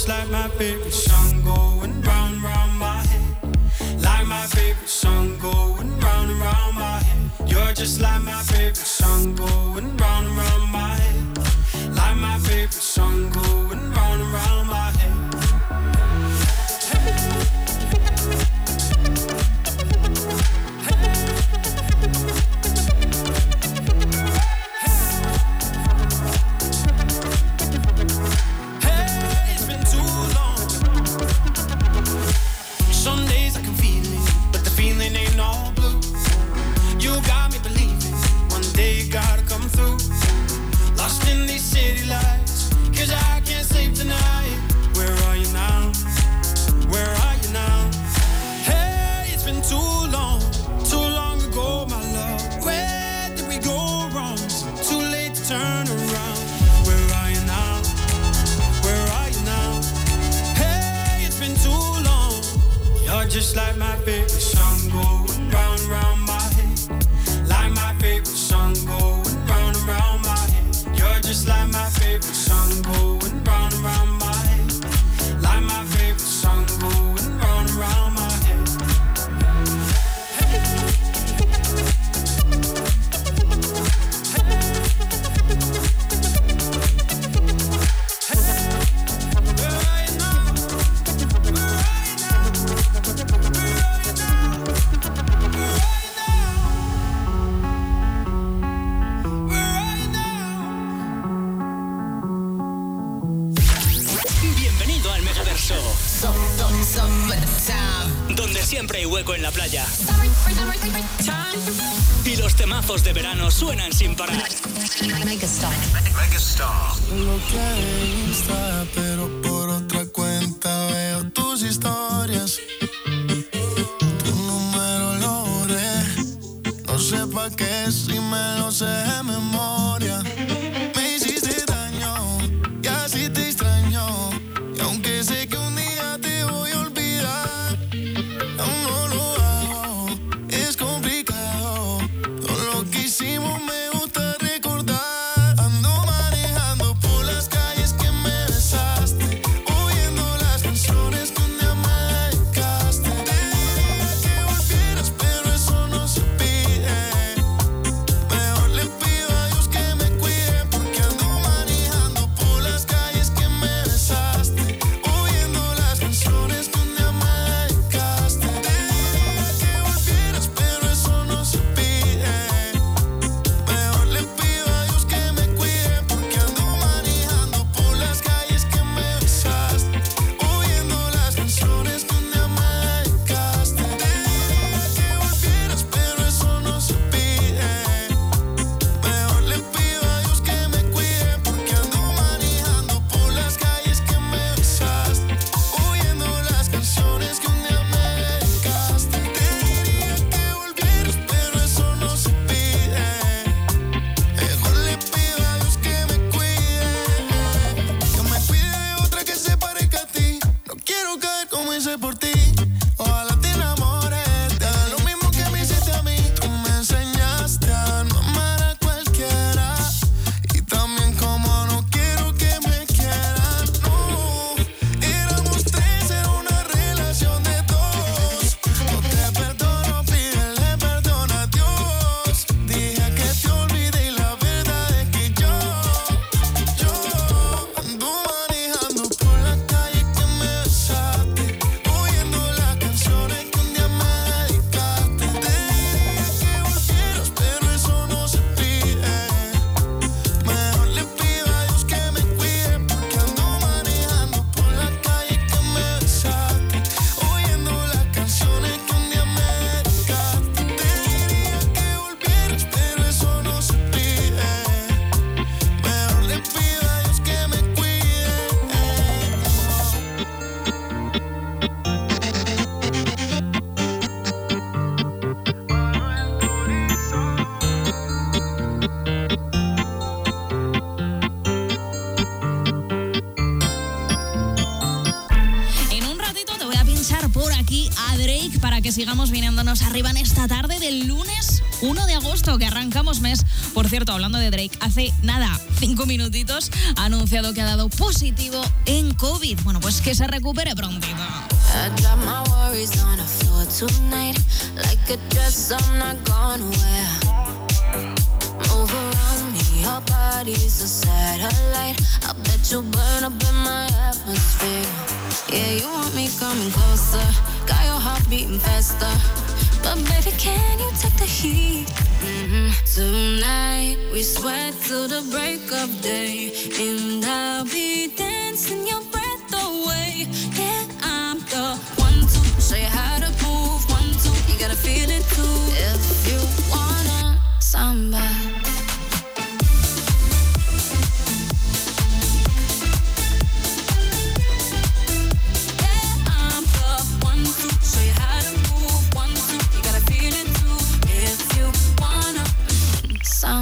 just like my favorite song. Sigamos viniéndonos arriba en esta tarde del lunes 1 de agosto que arrancamos mes. Por cierto, hablando de Drake, hace nada, cinco minutitos, ha anunciado que ha dado positivo en COVID. Bueno, pues que se recupere prontito. I you burn up in my atmosphere. Yeah, you want me coming closer. Got your heart beating faster. But baby, can you take the heat? Mm-hmm. Tonight we sweat till the break of day, and I'll be dancing your breath away. Yeah, I'm the one to show you how to move. One, two, you gotta feel it too. If you wanna samba.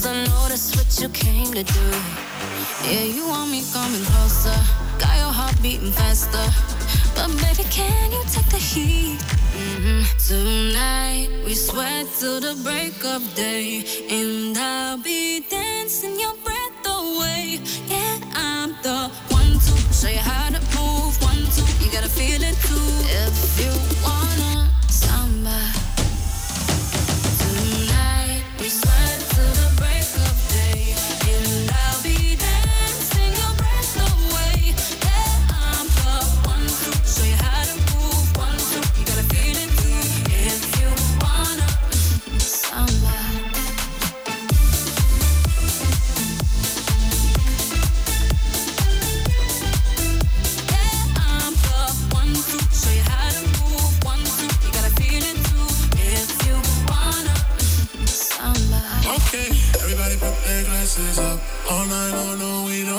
cause I know that's what you came to do. Yeah, you want me coming closer, got your heart beating faster. But baby, can you take the heat? Mm-hmm. Tonight we sweat till the break of day, and I'll be dancing your breath away. Yeah, I'm the one to show you how to move. One, two, you gotta feel it too. If you wanna samba.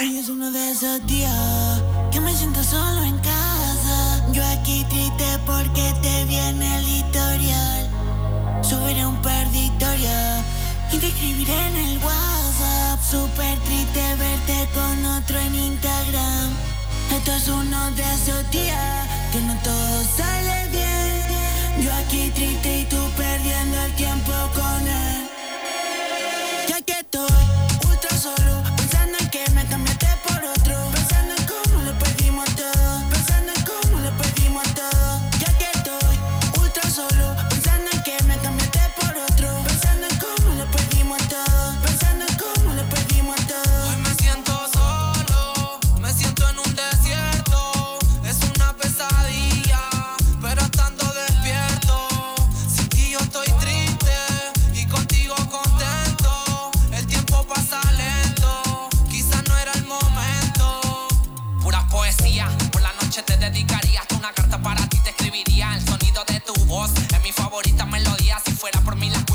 es uno de esos días que me siento solo en casa. Yo aquí triste porque te viene el historial. Subiré un par de historias y te escribiré en el WhatsApp. Super triste verte con otro en Instagram. Esto es uno de esos días que no todo sale bien. Yo aquí triste y tú perdiendo el tiempo con él. Ya que estoy.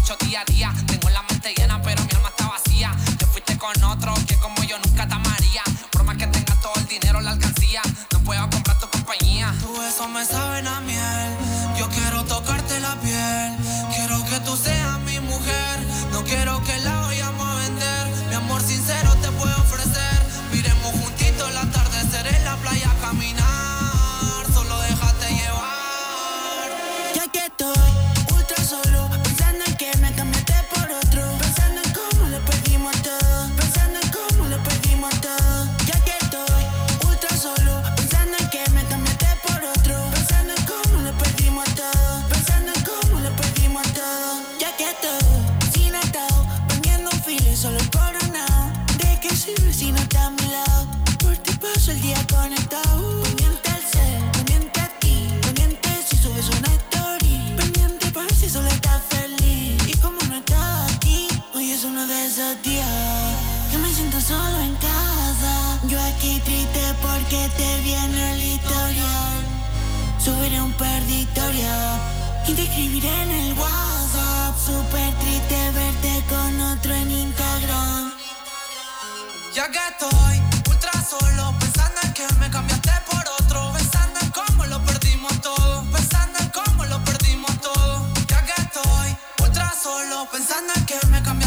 mucho día a día. Triste porque te viene el historial. Subiré un perditorio y te escribiré en el WhatsApp. Súper triste verte con otro en Instagram. Ya que estoy ultra solo, pensando en que me cambiaste por otro, pensando en cómo lo perdimos todo, pensando en cómo lo perdimos todo. Ya que estoy ultra solo, pensando en que me cambiaste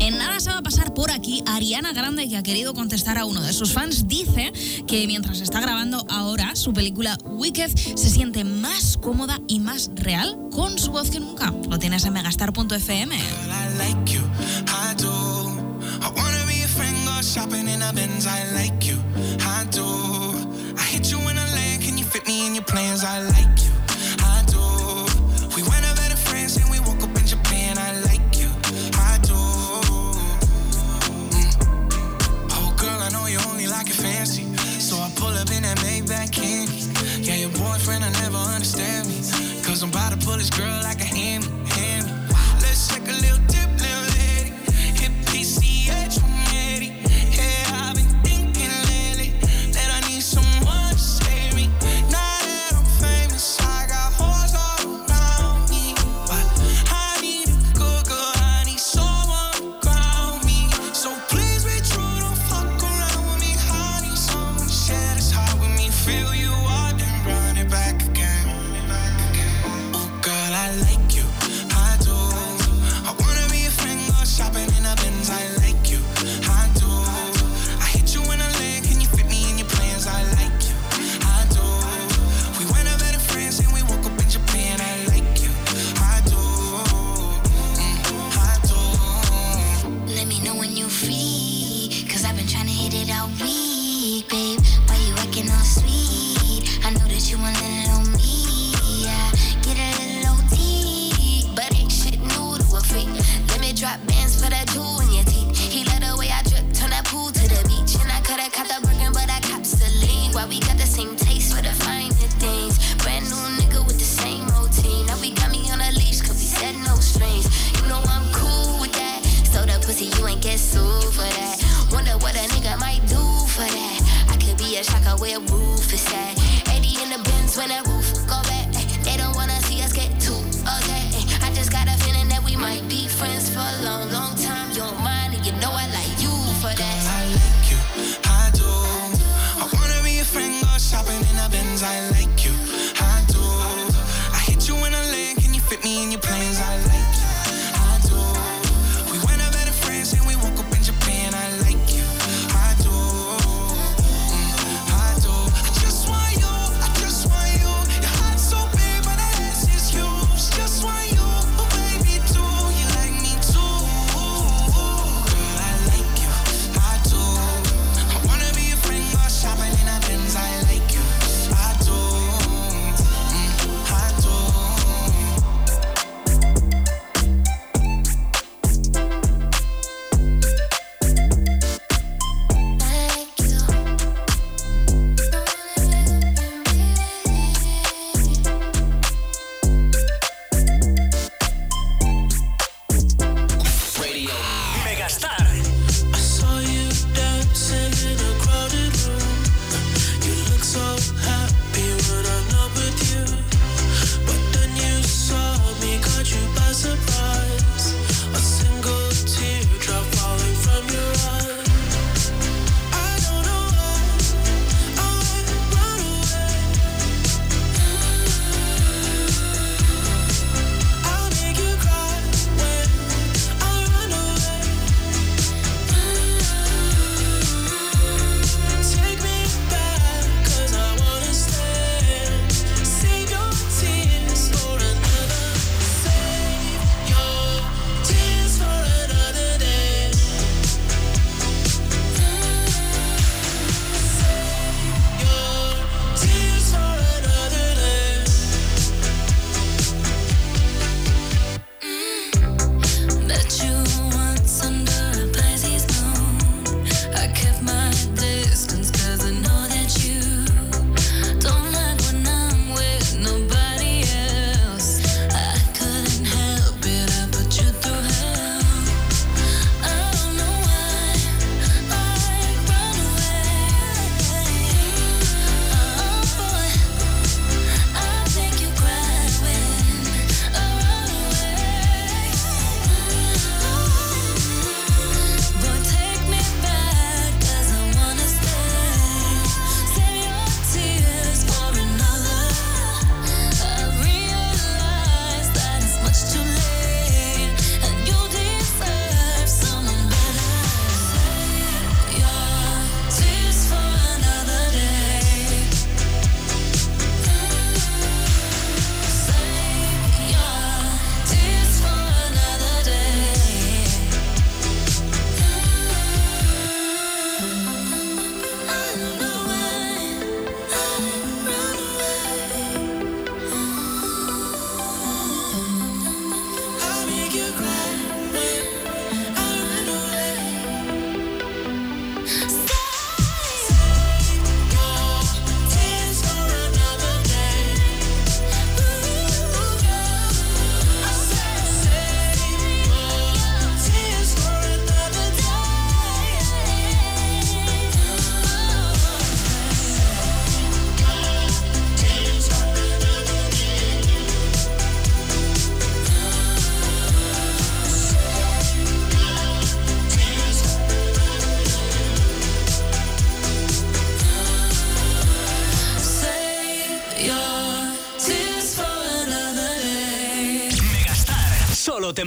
En nada se va a pasar por aquí Ariana Grande, que ha querido contestar a uno de sus fans. Dice que mientras está grabando ahora su película Wicked, se siente más cómoda y más real con su voz que nunca. Lo tienes en megastar.fm. I I. I shopping in a Benz. I like you, I do. I hit you in a boyfriend, I never understand me, cause I'm about to pull this girl like a where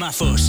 temazos.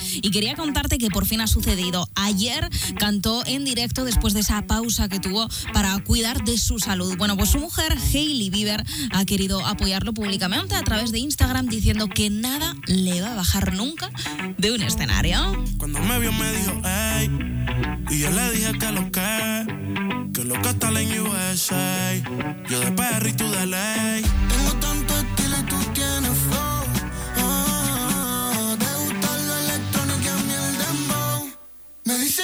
y quería contarte que por fin ha sucedido. Ayer cantó en directo después de esa pausa que tuvo para cuidar de su salud. Bueno, pues su mujer, Hailey Bieber, ha querido apoyarlo públicamente a través de Instagram diciendo que nada le va a bajar nunca de un escenario. Cuando me vio me dijo, hey, y yo le dije que lo que, que lo que está en USA, yo de perro tú de ley.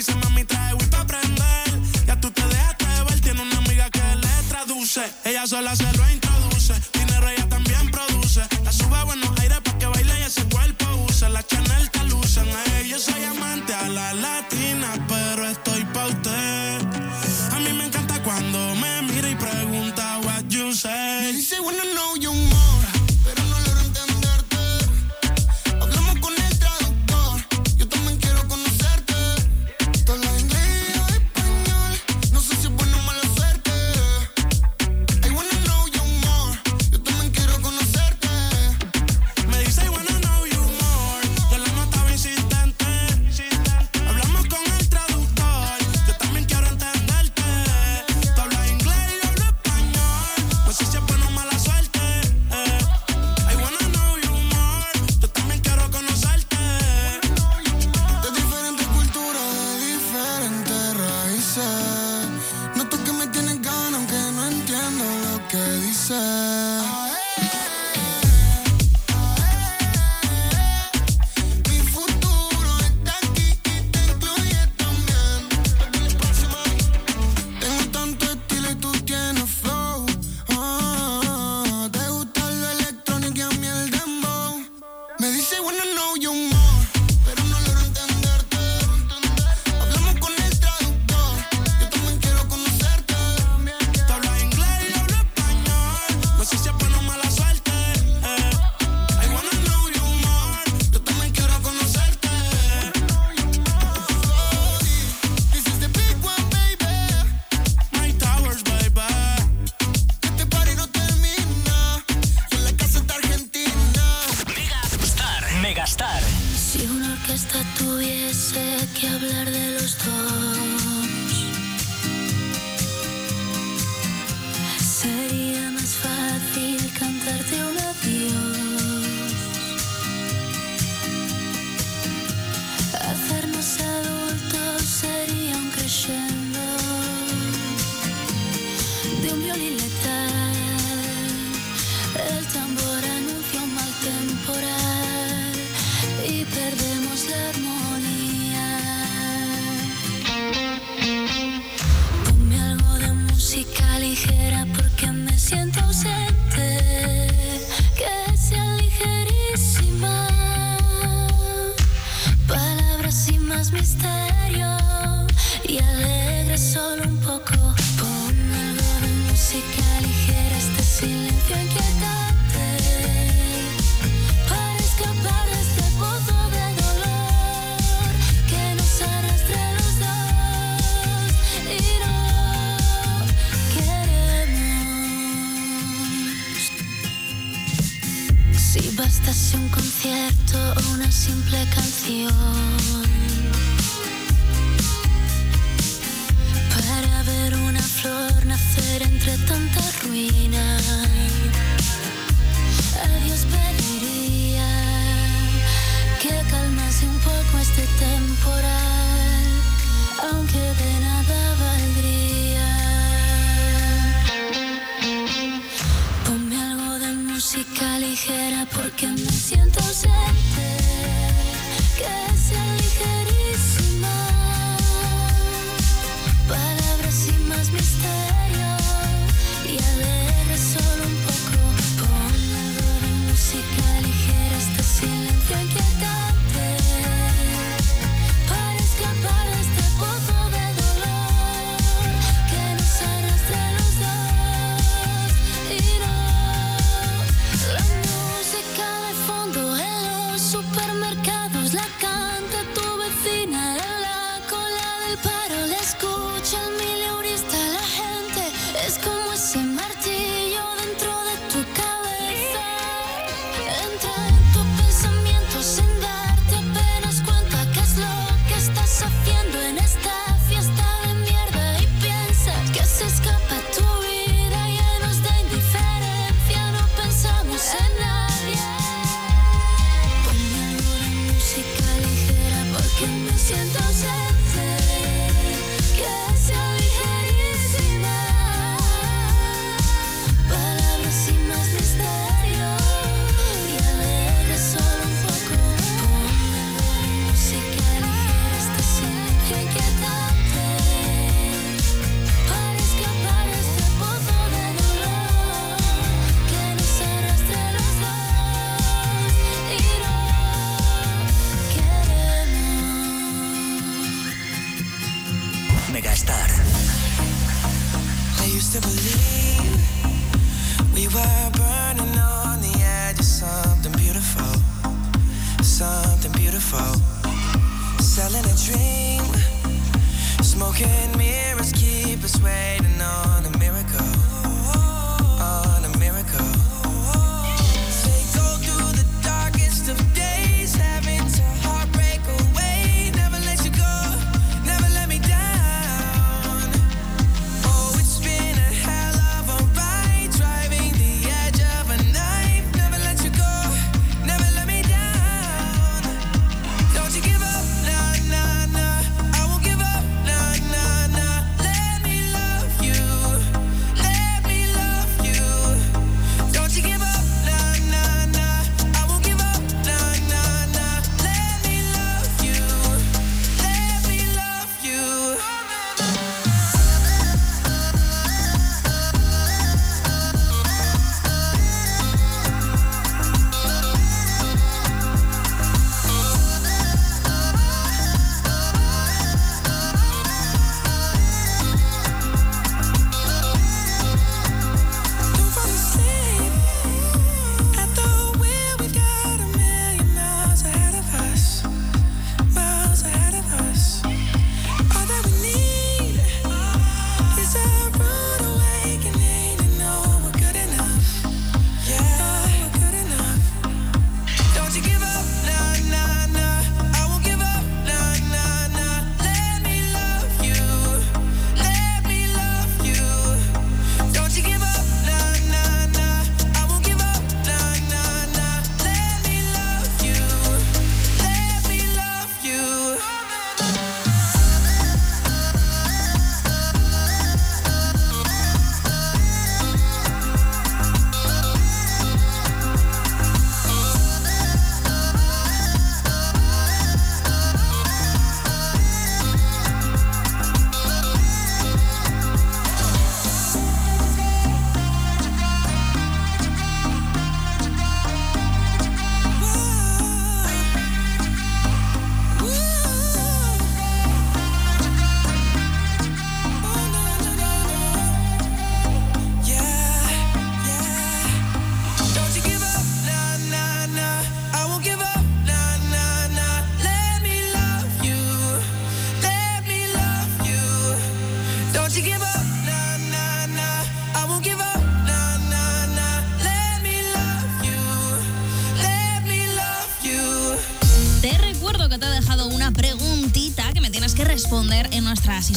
dice, mami, trae Wii pa' aprender. Ya tú te dejaste ver, tiene una amiga que le traduce. Ella sola se lo introduce.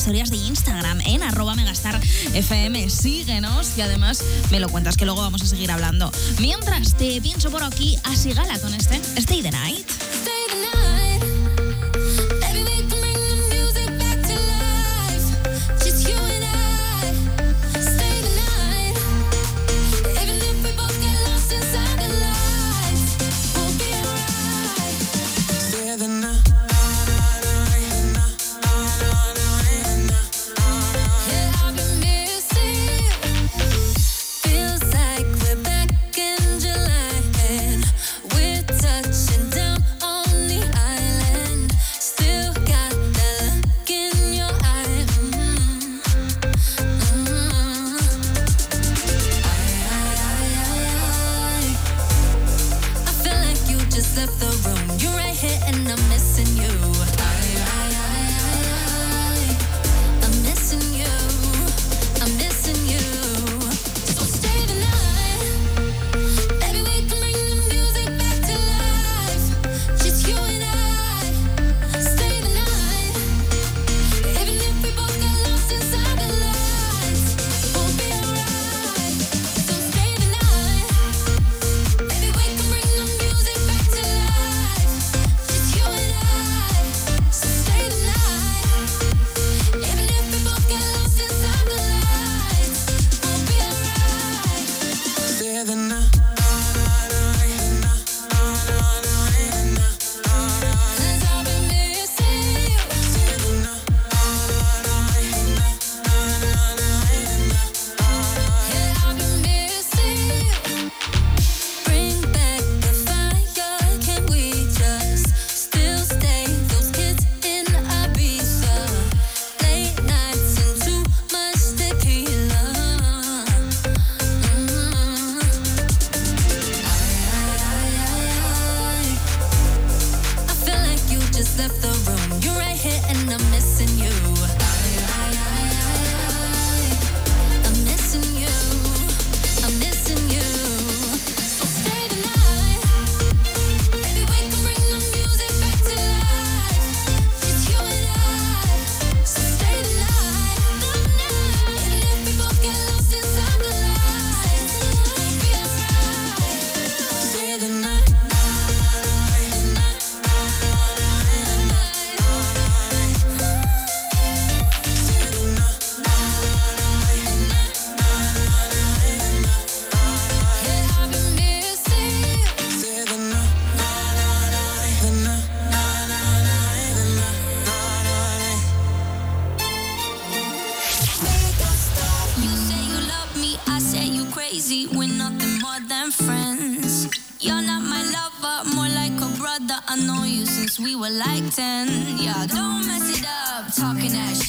historias de Instagram en arroba megastarfm. Síguenos y además me lo cuentas que luego vamos a seguir hablando. Mientras te pienso por aquí así gala con este Stay the Night.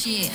shit.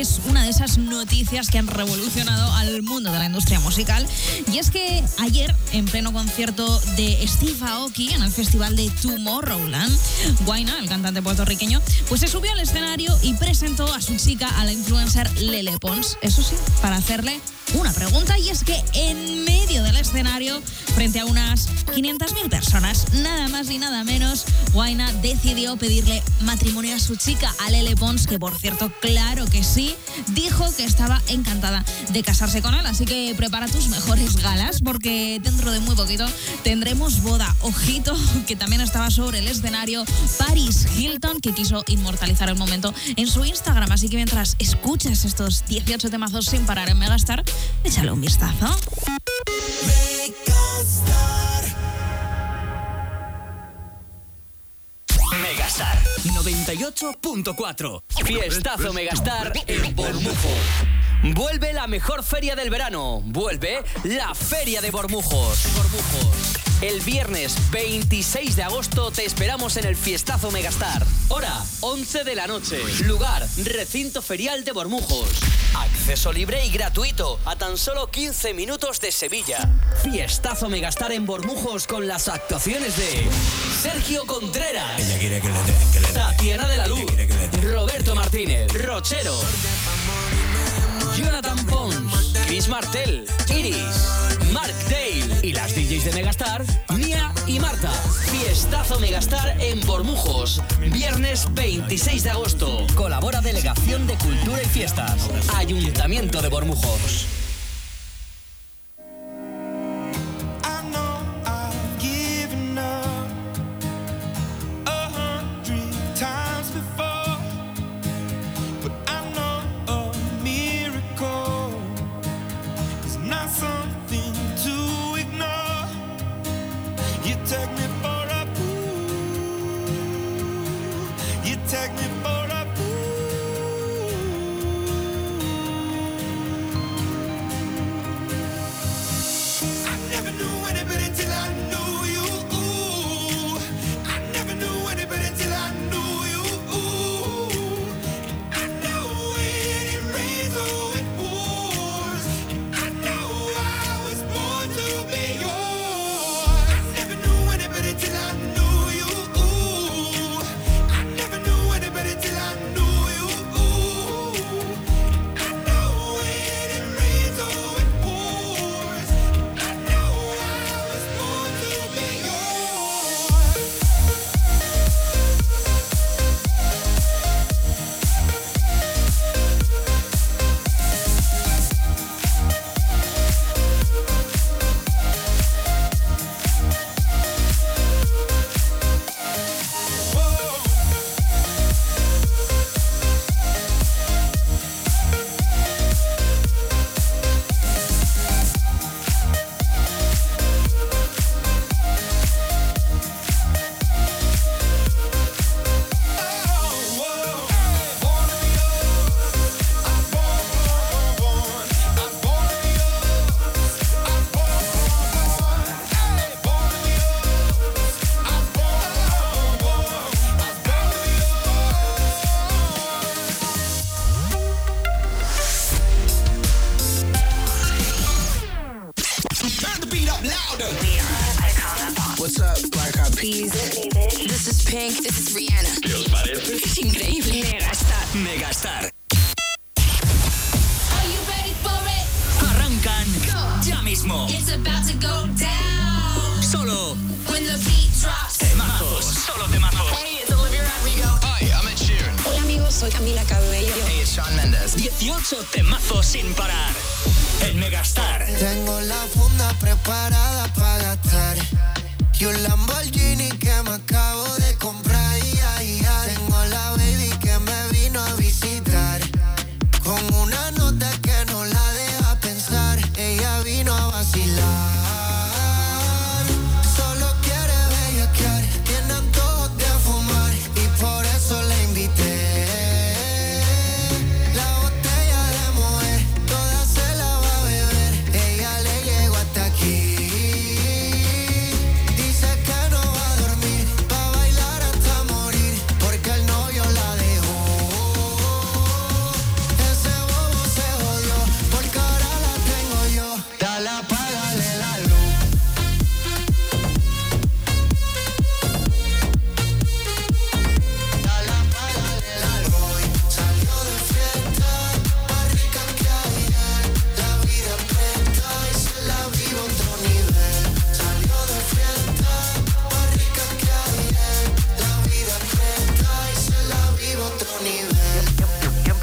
es una de esas noticias que han revolucionado al mundo de la industria musical. Y es que ayer, en pleno concierto de Steve Aoki en el festival de Tomorrowland, Guaina, el cantante puertorriqueño, pues se subió al escenario y presentó a su chica, a la influencer Lele Pons. Eso sí, para hacerle una pregunta y es que en medio del escenario Frente a unas 500.000 personas, nada más y nada menos, Guaina decidió pedirle matrimonio a su chica, a Lele Pons, que por cierto, claro que sí, dijo que estaba encantada de casarse con él. Así que prepara tus mejores galas, porque dentro de muy poquito tendremos boda. Ojito, que también estaba sobre el escenario Paris Hilton, que quiso inmortalizar el momento en su Instagram. Así que mientras escuchas estos 18 temazos sin parar en Megastar, échale un vistazo. 98.4. Fiestazo Megastar en Bormujo. Vuelve la mejor feria del verano. Vuelve la Feria de Bormujos. El viernes 26 de agosto te esperamos en el Fiestazo Megastar. Hora 11 de la noche. Lugar, Recinto Ferial de Bormujos. Acceso libre y gratuito a tan solo 15 minutos de Sevilla. Fiestazo Megastar en Bormujos con las actuaciones de Sergio Contreras, Tatiana de la Luz, Roberto Martínez, Rochero. Jonathan Pons, Chris Martel, Iris, Mark Dale y las DJs de Megastar, Nia y Marta. Fiestazo Megastar en Bormujos, viernes 26 de agosto. Colabora Delegación de Cultura y Fiestas, Ayuntamiento de Bormujos.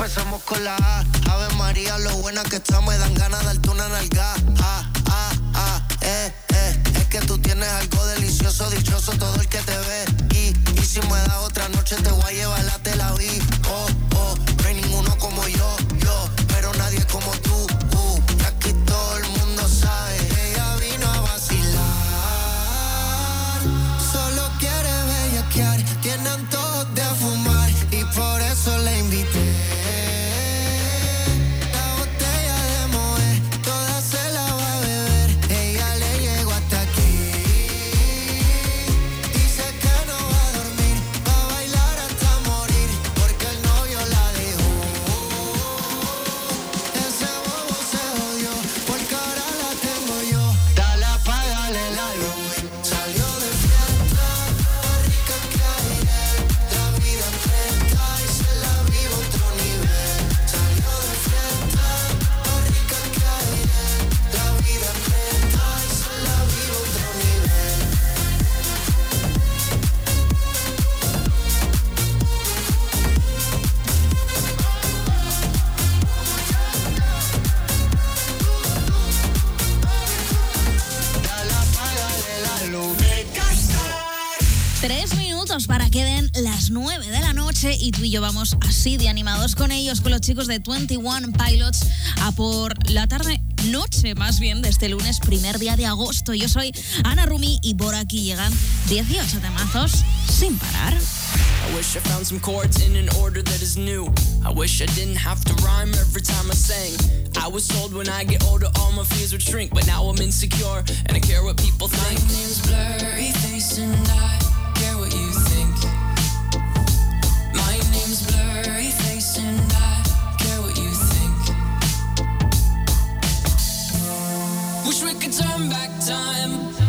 empezamos con la A. Ave María, lo buena que está, me dan ganas de darte una nalga. Ah, ah, ah, eh, eh. Es que tú tienes algo delicioso, dichoso todo el que te ve. Y, y si me das otra noche, te voy a llevar la Tel Aviv. Oh, oh, no hay ninguno como yo. Y tú y yo vamos así de animados con ellos, con los chicos de 21 Pilots, a por la tarde, noche más bien, de este lunes, primer día de agosto. Yo soy Ana Rumi y por aquí llegan 18 temazos sin parar. I wish I found some chords in an order that is new. I wish I didn't have to rhyme every time I sang. I was told when I get older all my fears would shrink, but now I'm insecure and I care what people think. My name's Blurry Face and I turn back time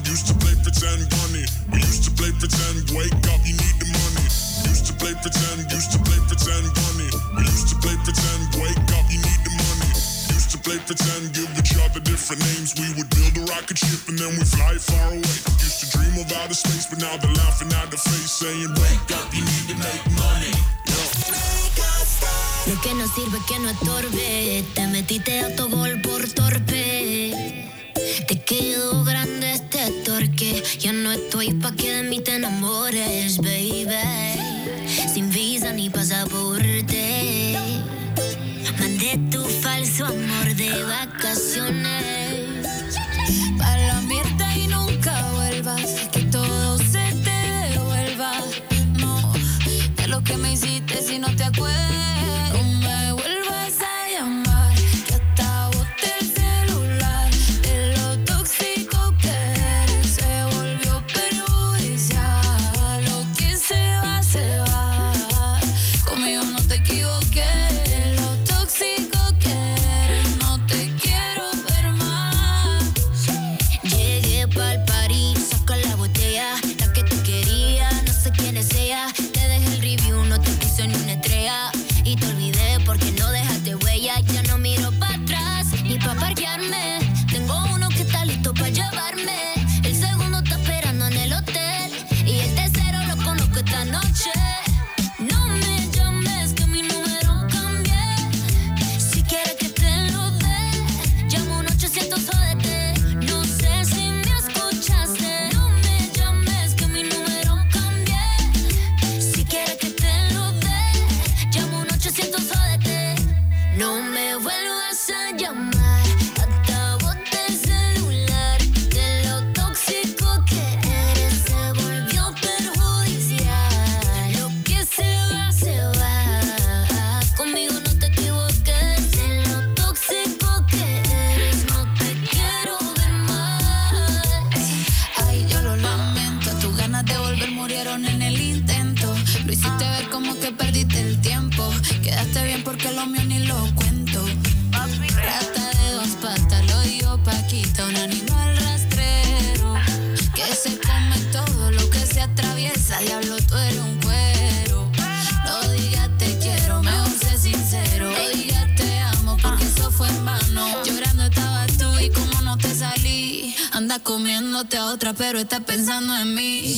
pretend, wake up, you need the money. Used to play pretend, used to play pretend, bunny. We used to play pretend, wake up, you need the money. Used to play pretend, give each other different names. We would build a rocket ship and then we fly far away. Used to dream of outer space, but now they're laughing at the face, saying, Wake up, you need to make money. Lo que no sirve que no estorbe. Te metiste autogol por torpe. Te quedó grande este torque. Ya no estoy pa' que de mí te enamores, baby. Sin visa ni pasaporte. Mandé tu falso amor de vacaciones. Para la mierda y nunca vuelvas. Que todo se te devuelva. No, de lo que me hiciste si no te acuerdas. pero está pensando en mí.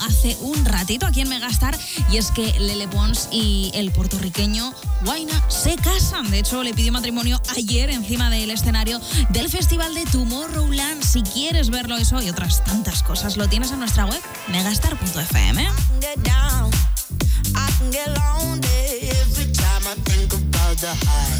hace un ratito aquí en Megastar, y es que Lele Pons y el puertorriqueño Guaina se casan. De hecho, le pidió matrimonio ayer encima del escenario del Festival de Tomorrowland. Si quieres verlo eso y otras tantas cosas, lo tienes en nuestra web megastar.fm. I every time I think about the high.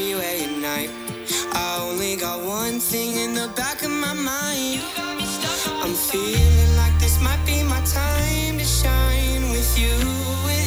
freeway at night. I only got one thing in the back of my mind. I'm feeling like this might be my time to shine with you.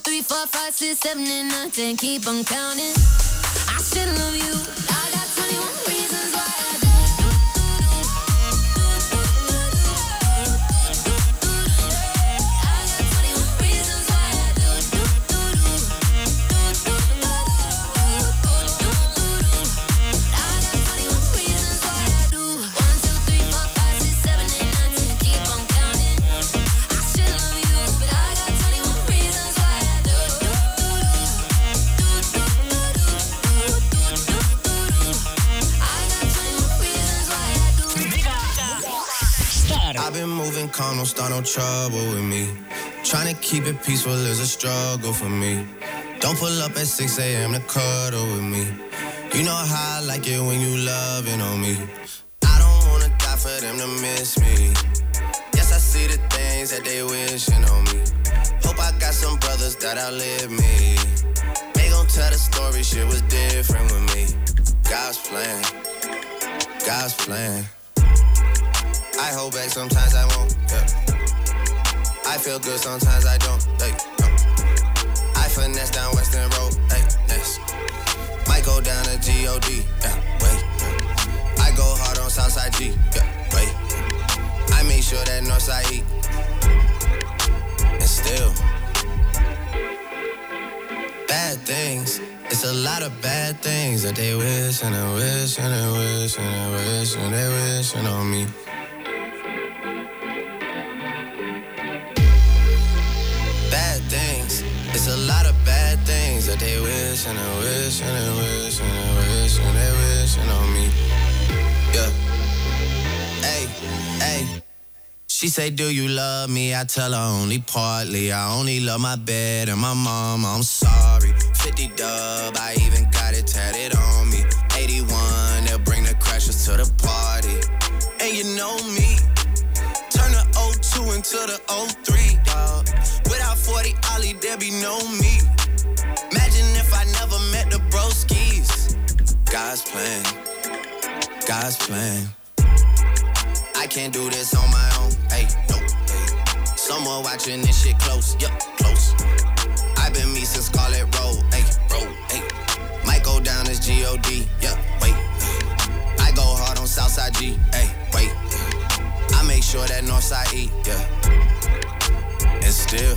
Three, four, five, six, seven, eight, nine, ten. Keep on counting. I still love you. Trouble with me. Trying to keep it peaceful is a struggle for me. Don't pull up at 6 a.m. to cuddle with me. You know how I like it when you loving on me. I don't wanna die for them to miss me. Yes, I see the things that they wishing on me. Hope I got some brothers that outlive me. They gon' tell the story, shit was different with me. God's plan, God's plan. I hold back, sometimes I won't. Yeah. I feel good, sometimes I don't. Hey, no. I finesse down Western Road. Hey, yes. Might go down to God. Yeah, wait. I go hard on Southside G. Yeah, wait. I make sure that Northside eat. And still, bad things. It's a lot of bad things that they wish and they wish and they wish and they wish and they wishing on me. That they wish and they wish and they wish and they wish and they wishing on me. Yeah. Hey, hey. She say, Do you love me? I tell her only partly. I only love my bed and my mom. I'm sorry. 50 dub, I even got it tatted on me. 81, they'll bring the crashers to the party. And you know me. Turn the 02 into the 03, dog. Without 40 Ollie, there be no me. Broskies. God's plan, God's plan. I can't do this on my own. Hey, no, hey. Some Mama watching this shit close, yup, close. I've been me since Scarlet Road, ayy, road, ayy. Might go down as G-O-D, yeah, wait. I go hard on Southside G, ayy, wait. I make sure that Northside E, yeah. And still,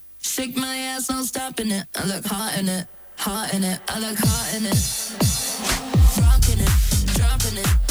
Shake my ass, no stopping it. I look hot in it, hot in it. I look hot in it. Rocking it, dropping it.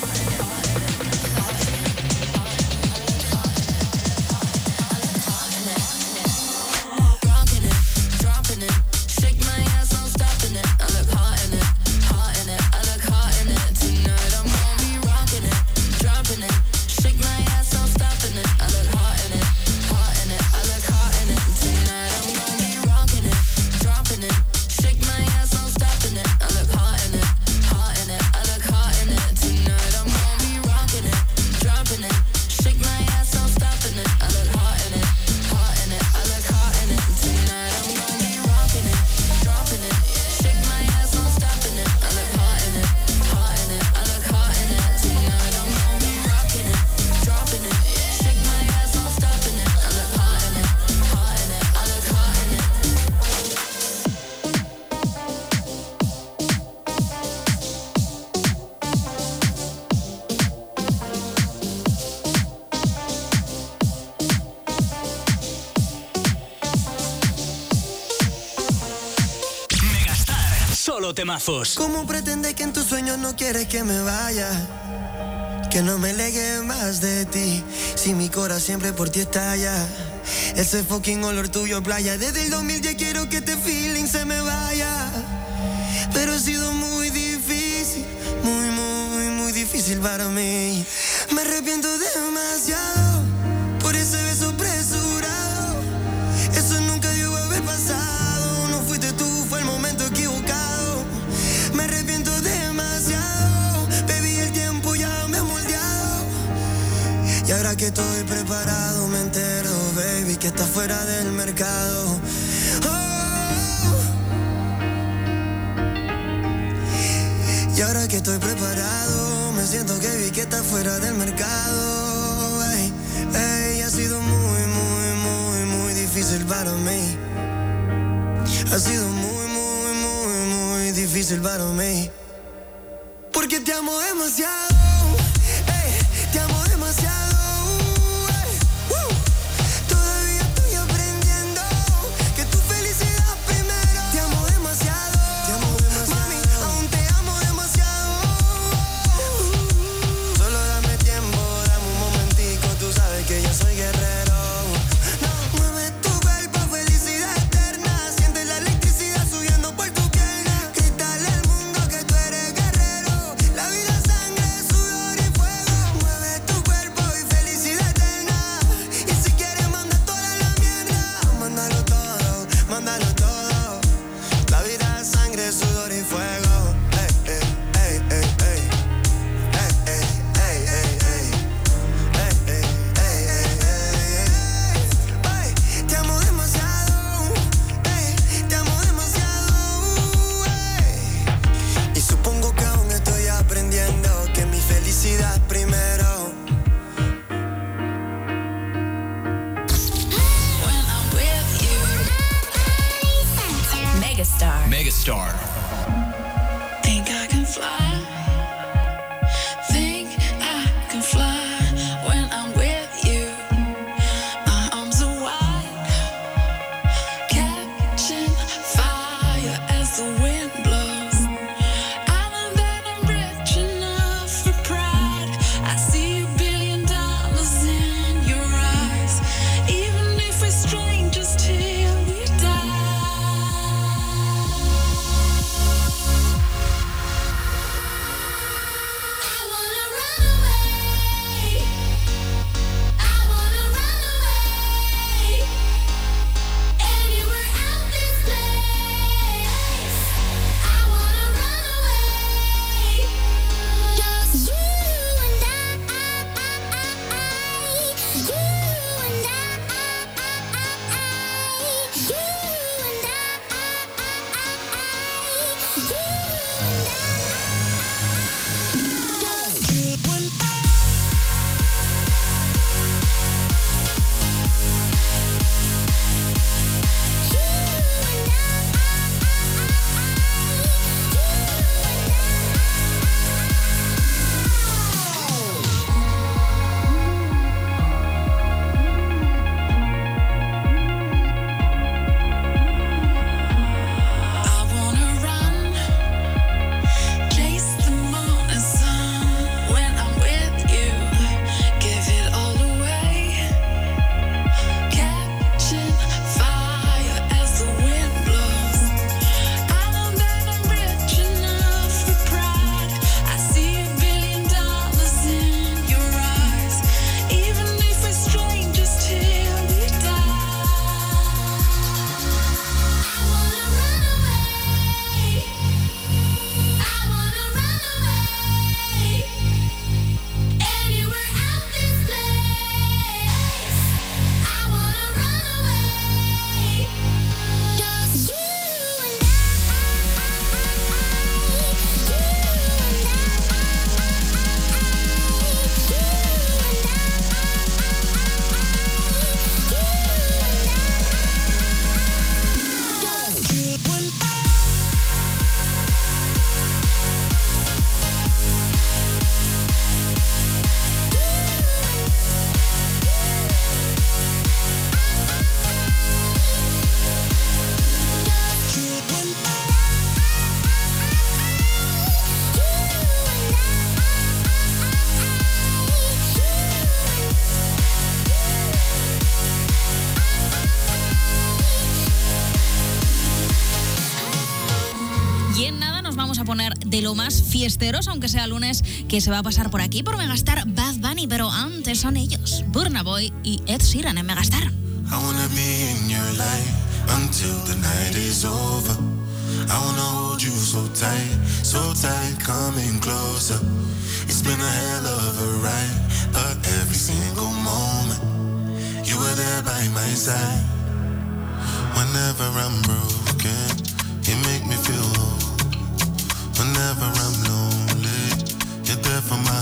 ¿Cómo pretendes que en tus sueños no quieres que me vaya? Que no me legue más de ti. Si mi corazón siempre por ti estalla. Ese fucking olor tuyo playa. Desde el 2000 ya quiero que este feeling se me vaya. Pero ha sido muy difícil. Muy, muy, muy difícil para mí. Me arrepiento demasiado. que estoy preparado, me entero, baby, que está fuera del mercado. Oh. Y ahora que estoy preparado, me siento que vi que está fuera del mercado. Ey, ey, ha sido muy, muy, muy, muy difícil para mí. Ha sido muy, muy, muy, muy difícil para mí. Porque te amo demasiado. lo más fiesteros, aunque sea lunes, que se va a pasar por aquí por Megastar Bad Bunny, pero antes son ellos, Burna Boy y Ed Sheeran en Megastar. I wanna be in your life until the night is over. I wanna hold you so tight, so tight, coming closer. It's been a hell of a ride, but every single moment you were there by my side. Whenever I'm broken.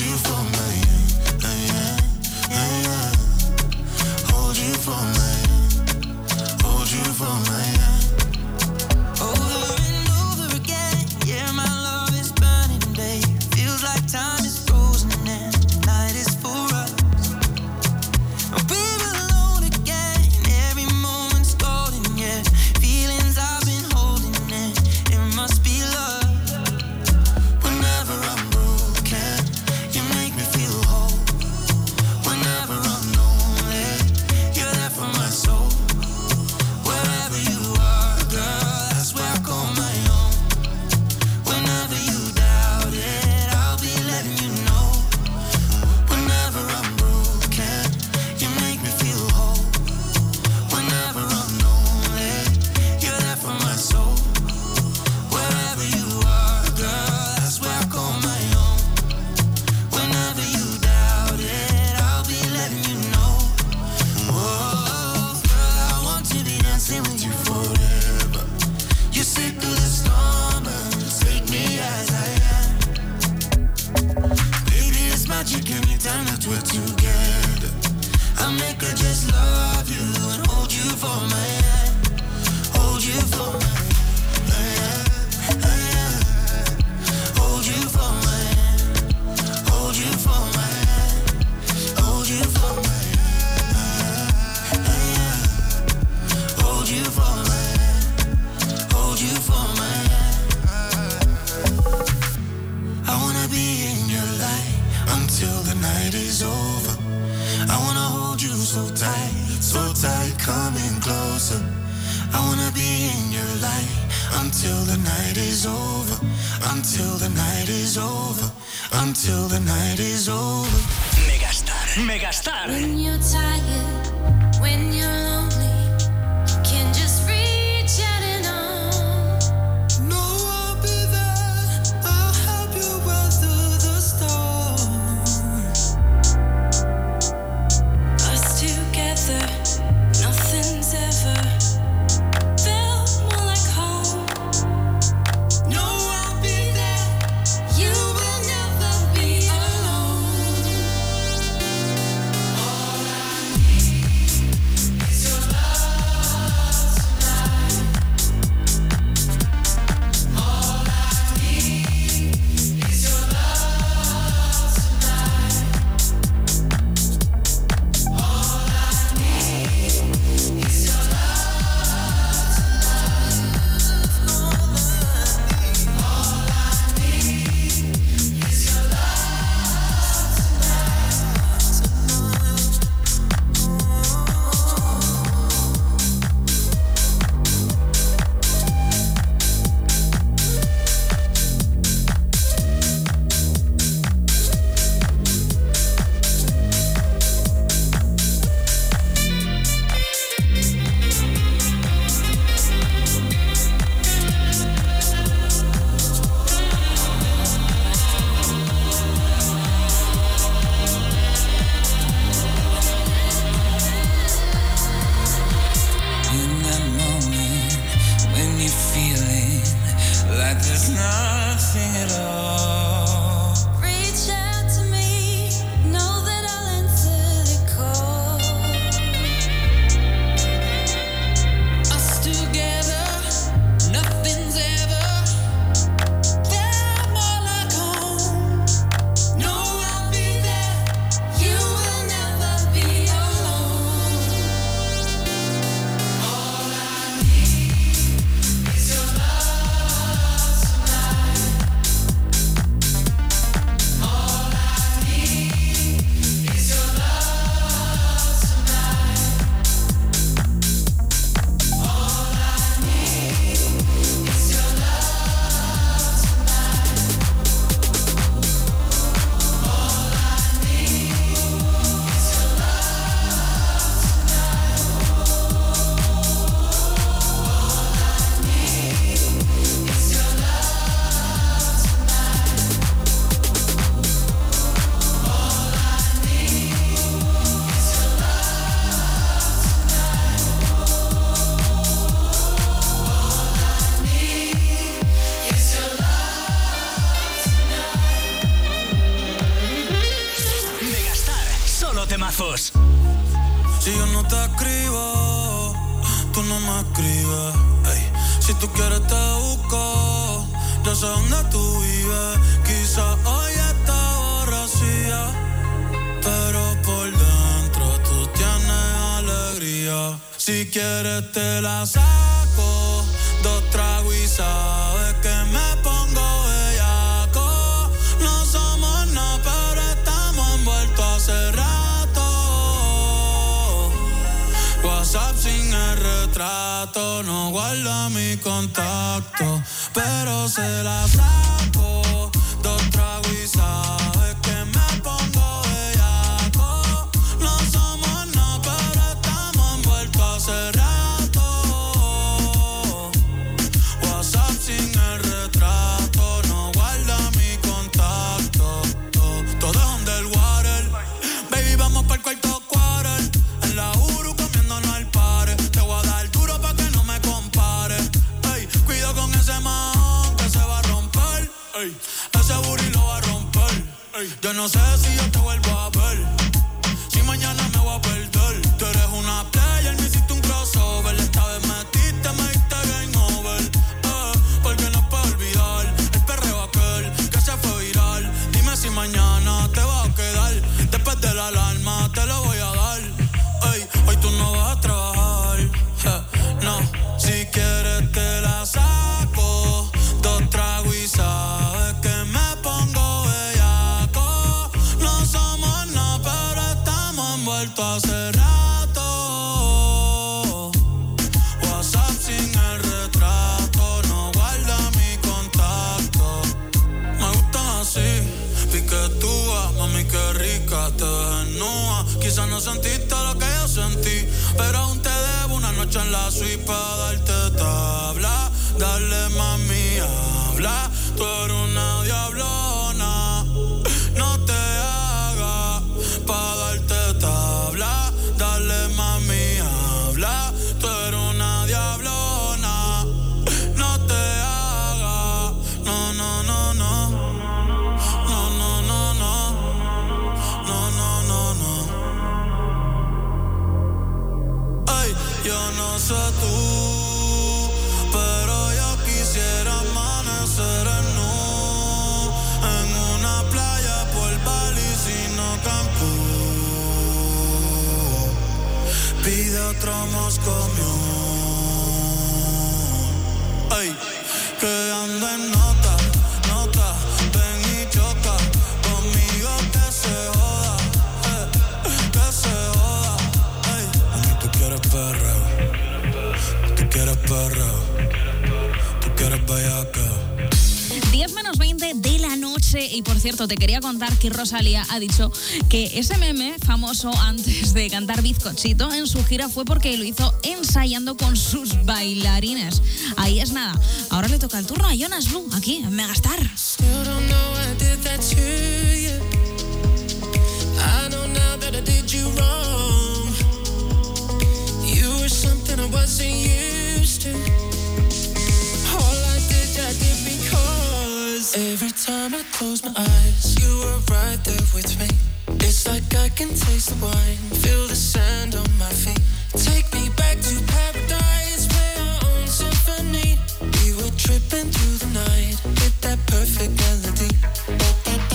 you for me. Yeah, yeah. Hold you for me. Hold you for me. vive. Quizá hoy está borracía, pero por dentro tú tienes alegría. Si quieres te la saco, dos tragos y sabes que me pongo bellaco. No somos nada, pero estamos envueltos hace rato. WhatsApp sin el retrato, no guarda mi contacto, pero se la saco. no sé si yo te vuelvo a Y por cierto, te quería contar que Rosalía ha dicho que ese meme famoso antes de cantar Bizcochito en su gira fue porque lo hizo ensayando con sus bailarines. Ahí es nada. Ahora le toca el turno a Jonas Blue, aquí en Megastar. I wasn't you Every time I close my eyes, you were right there with me. It's like I can taste the wine, feel the sand on my feet. Take me back to paradise, play our own symphony. We were tripping through the night, hit that perfect melody. That, that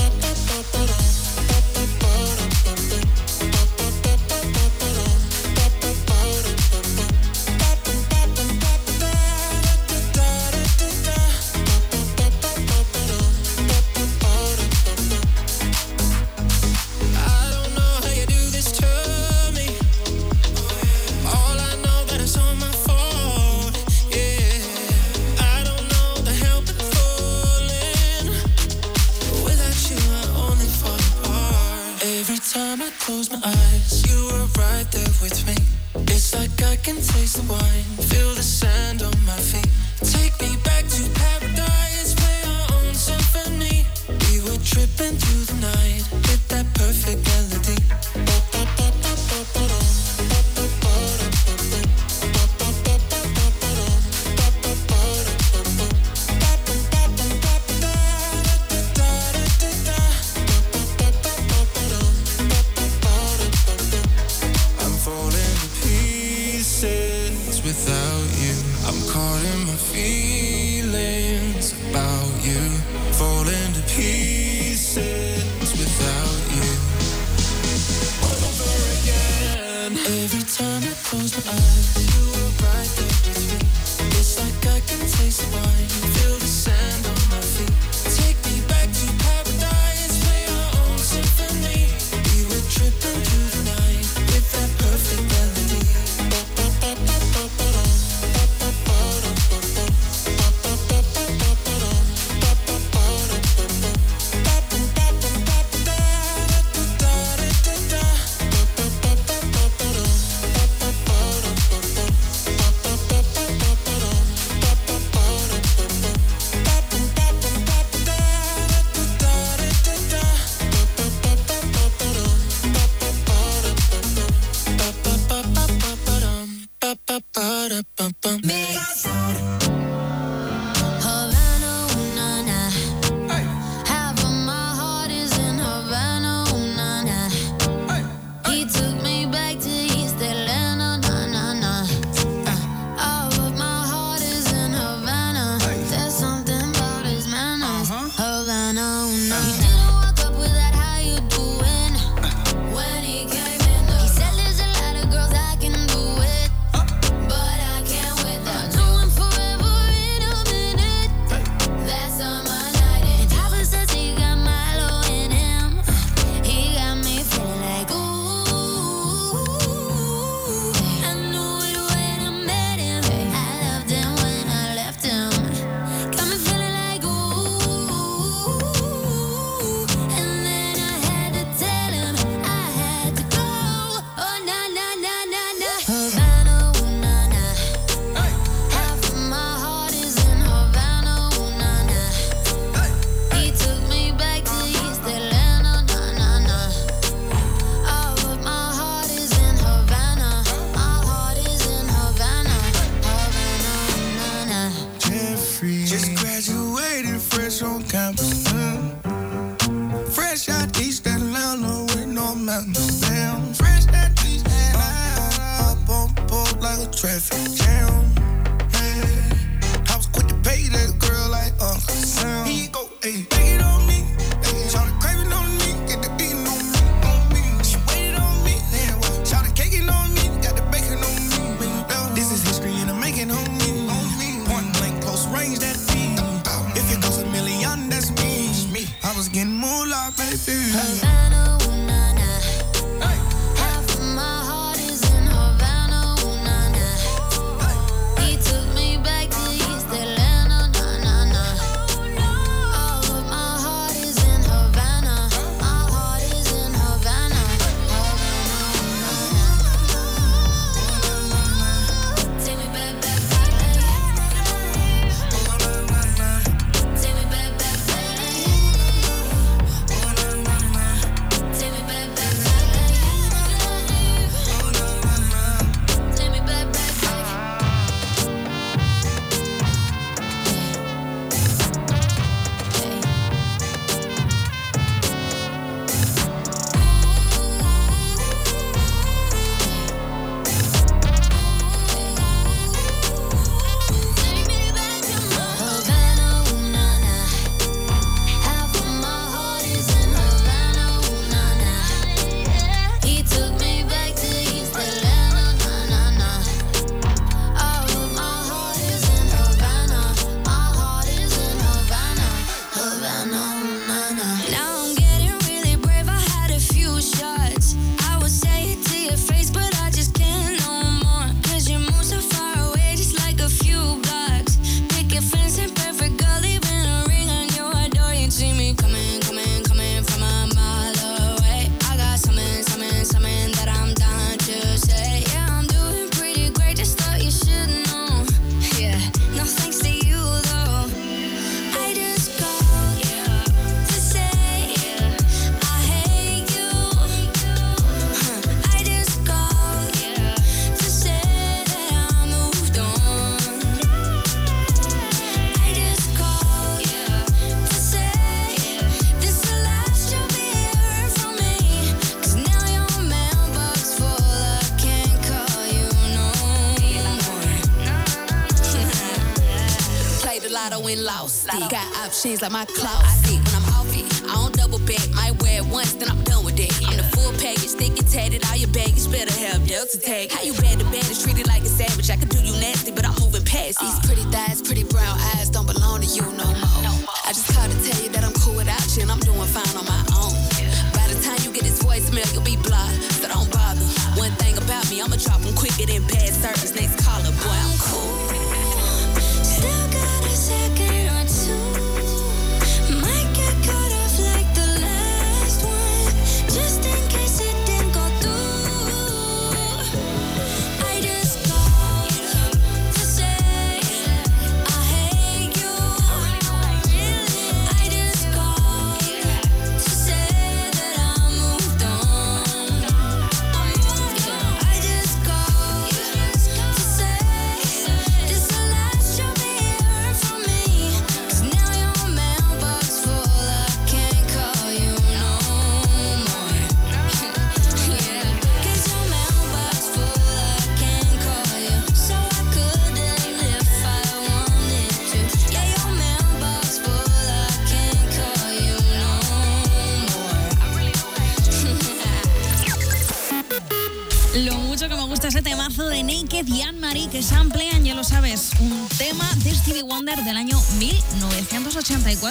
Options like my closet.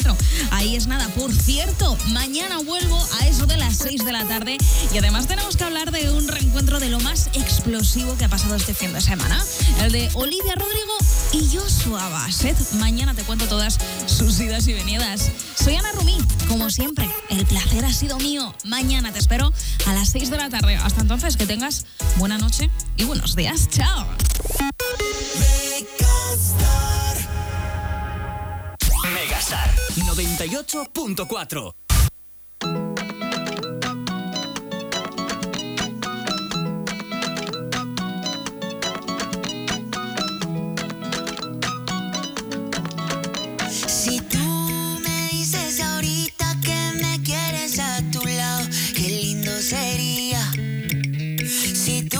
1984. Ahí es nada. Por cierto, mañana vuelvo a eso de las 6 de la tarde y además tenemos que hablar de un reencuentro de lo más explosivo que ha pasado este fin de semana. El de Olivia Rodrigo y Joshua Bassett. Mañana te cuento todas sus idas y venidas. Soy Ana Rumí, como siempre, el placer ha sido mío. Mañana te espero a las 6 de la tarde. Hasta entonces, que tengas buena noche y buenos días. Chao. Si tú me dices ahorita que me quieres a tu lado, qué lindo sería. Si tú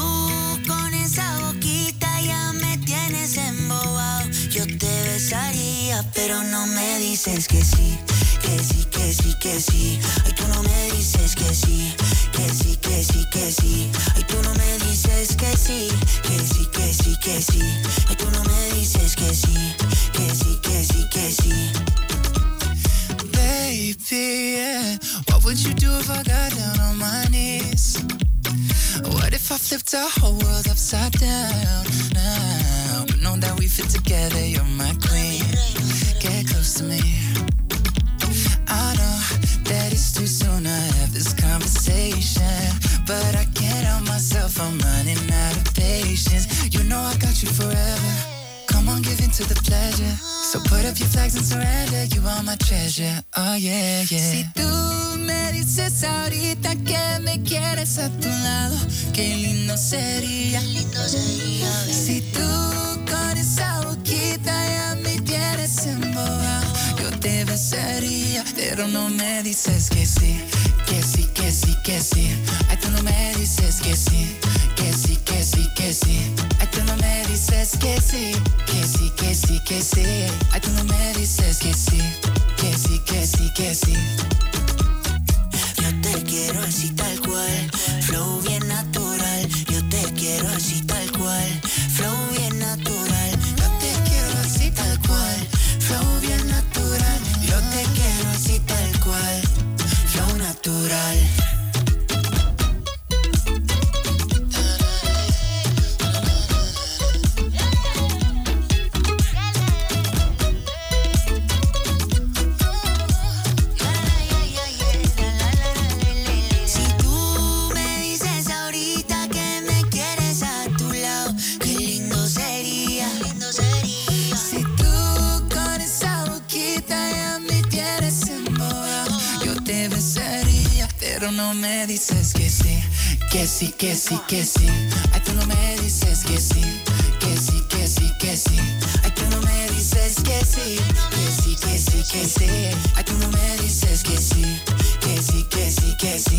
con esa boquita ya me tienes embobado, yo te besaría, pero no me dices que sí. Que sí, que sí, que sí. Ay, tú no me dices que sí, que sí, que sí, que sí. Ay, tú no me dices que sí, que sí, que sí, que sí. Ay, tú no me dices que sí, que sí, que sí, que sí. Baby, yeah. What would you do if I got down on my knees? What if I flipped our whole world upside down now? But that we fit together, you're my queen. Get close to me. Patience. You know I got you forever. Come on, give in to the pleasure. So put up your flags and surrender. You are my treasure. Oh, yeah, yeah. Si tú me dices ahorita que me quieres a tu lado, qué lindo sería. Si tú con esa boquita ya me tienes embobado, yo te besaría, pero no me dices que sí, que sí, que sí, que sí. Ay, tú no me dices que sí, que sí, que sí, que sí. Ay, tú no me dices que sí, que sí, que sí, que sí. Ay, tú no me dices que sí, que sí, que sí, que sí. Yo te quiero así tal cual, flow bien natural. Yo te quiero así tal cual, flow bien natural. Me dices que sí, que sí, que sí, que sí. Ay, tú no me dices que sí, que sí, que sí, que sí. Ay, tú no me dices que sí, que sí, que sí, que sí. Ay, tú no me dices que sí, que sí, que sí, que sí.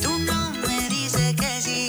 Tú no me dices que sí,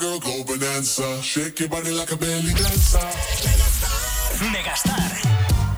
Girl, go bonanza. Shake your body like a belly dancer. Megastar. Things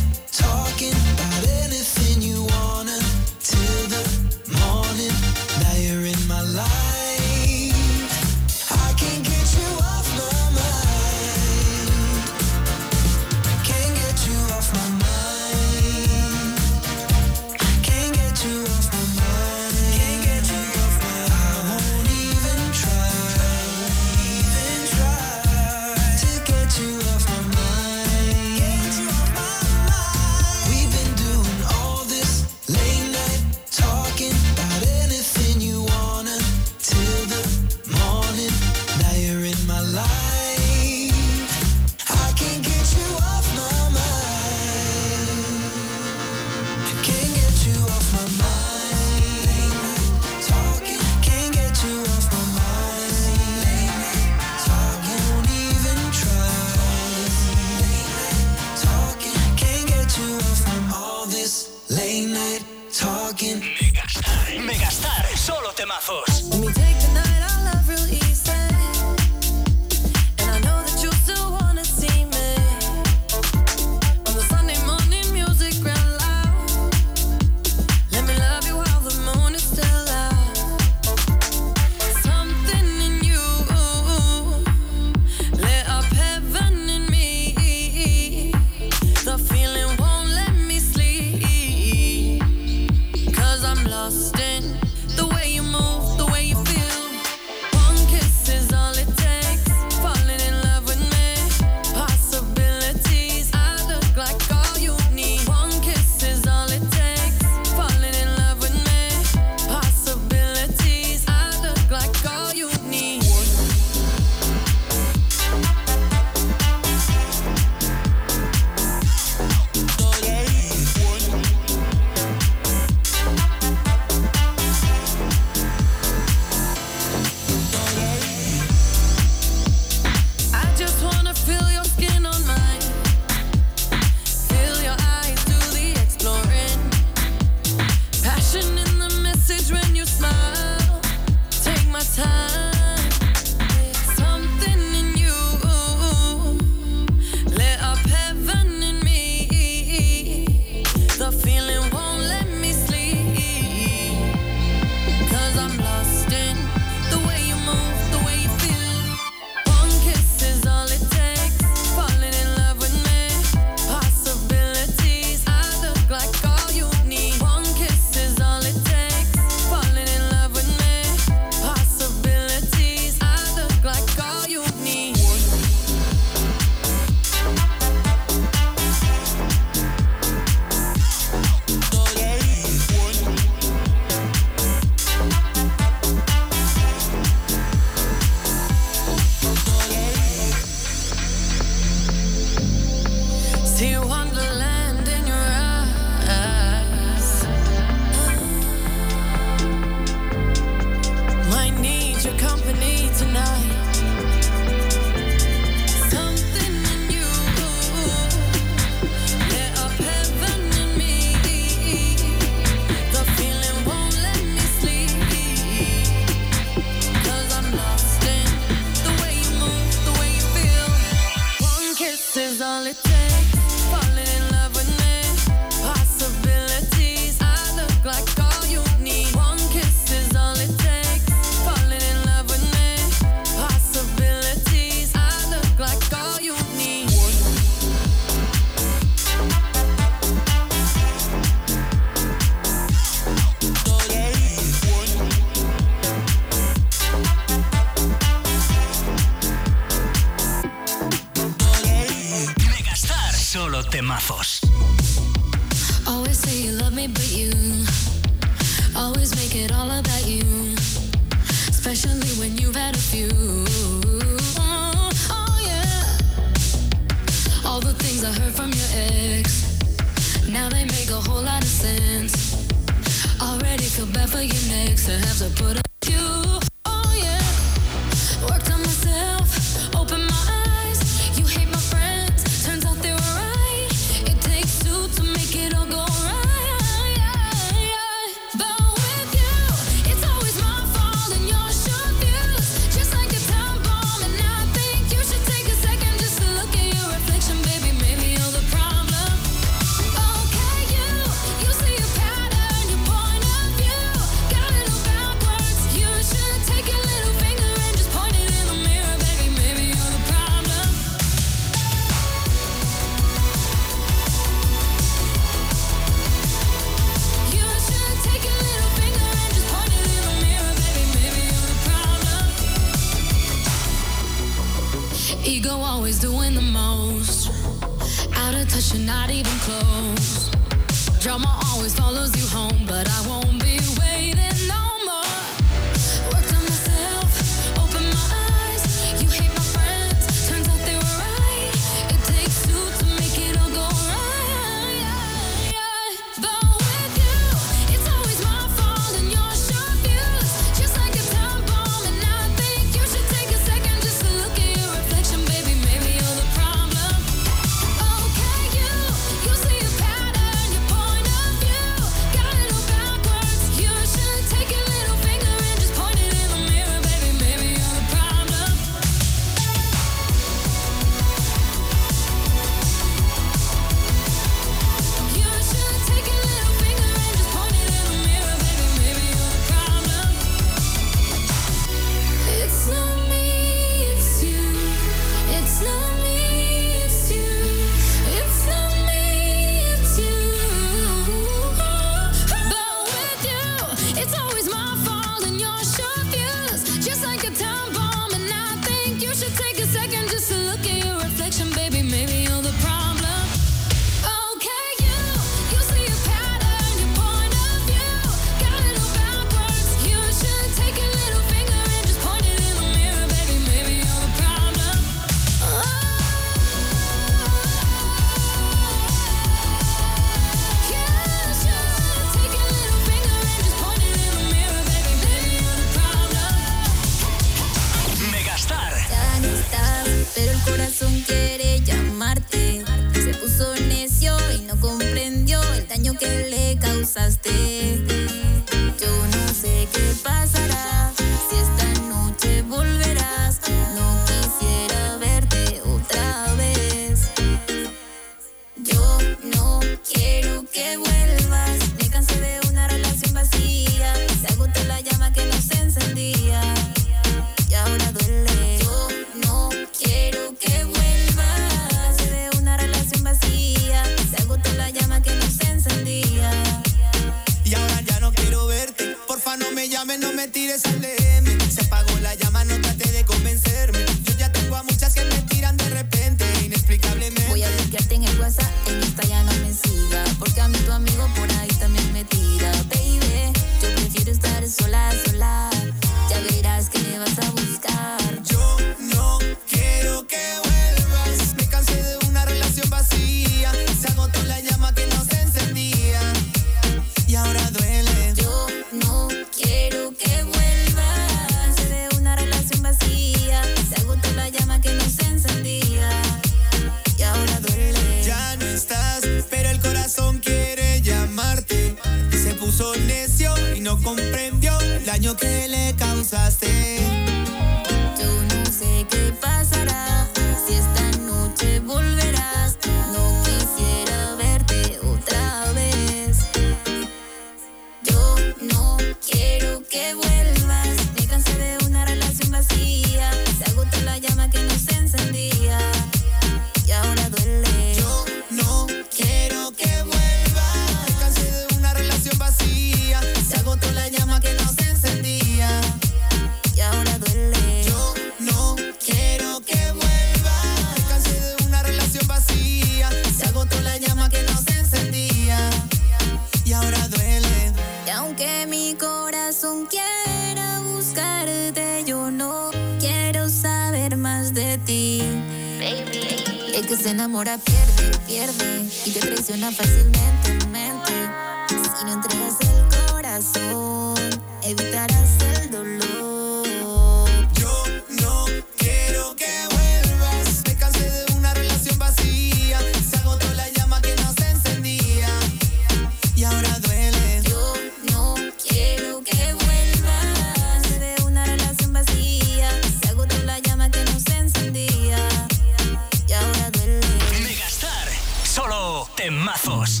temazos.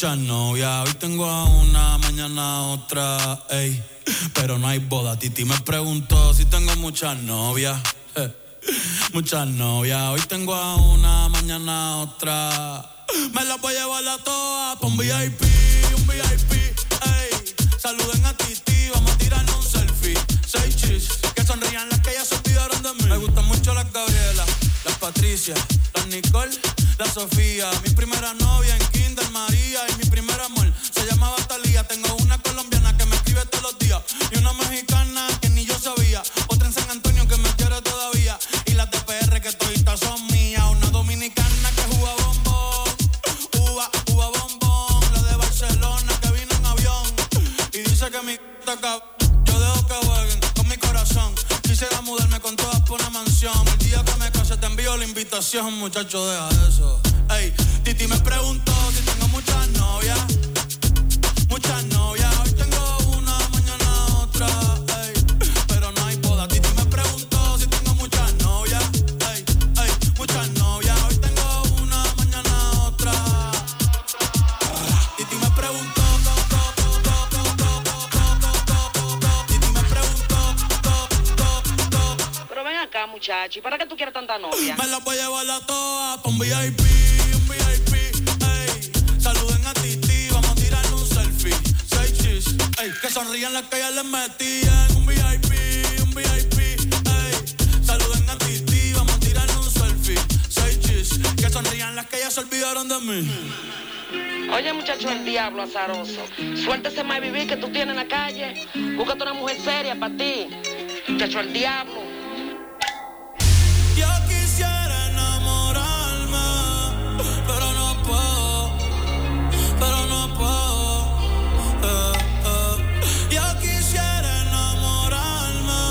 muchas novias. Hoy tengo a una, mañana otra. Ey, pero no hay boda. Titi me preguntó si tengo muchas novias. Muchas novias. Hoy tengo a una, mañana otra. Me las voy a llevar a todas pa' un VIP, un VIP. Ey, saluden a Titi, vamos a tirarnos un selfie. Seis chis, que sonrían las que ya se olvidaron de mí. Me gustan mucho las Gabriela, las Patricia, las Nicole, la Sofía. Mi primera novia muchachos, deja azaroso. Suéltese más vivir que tú tienes en la calle. Búscate una mujer seria para ti. Te echó el diablo. Yo quisiera enamorarme, pero no puedo, pero no puedo. Eh, eh. Yo quisiera enamorarme,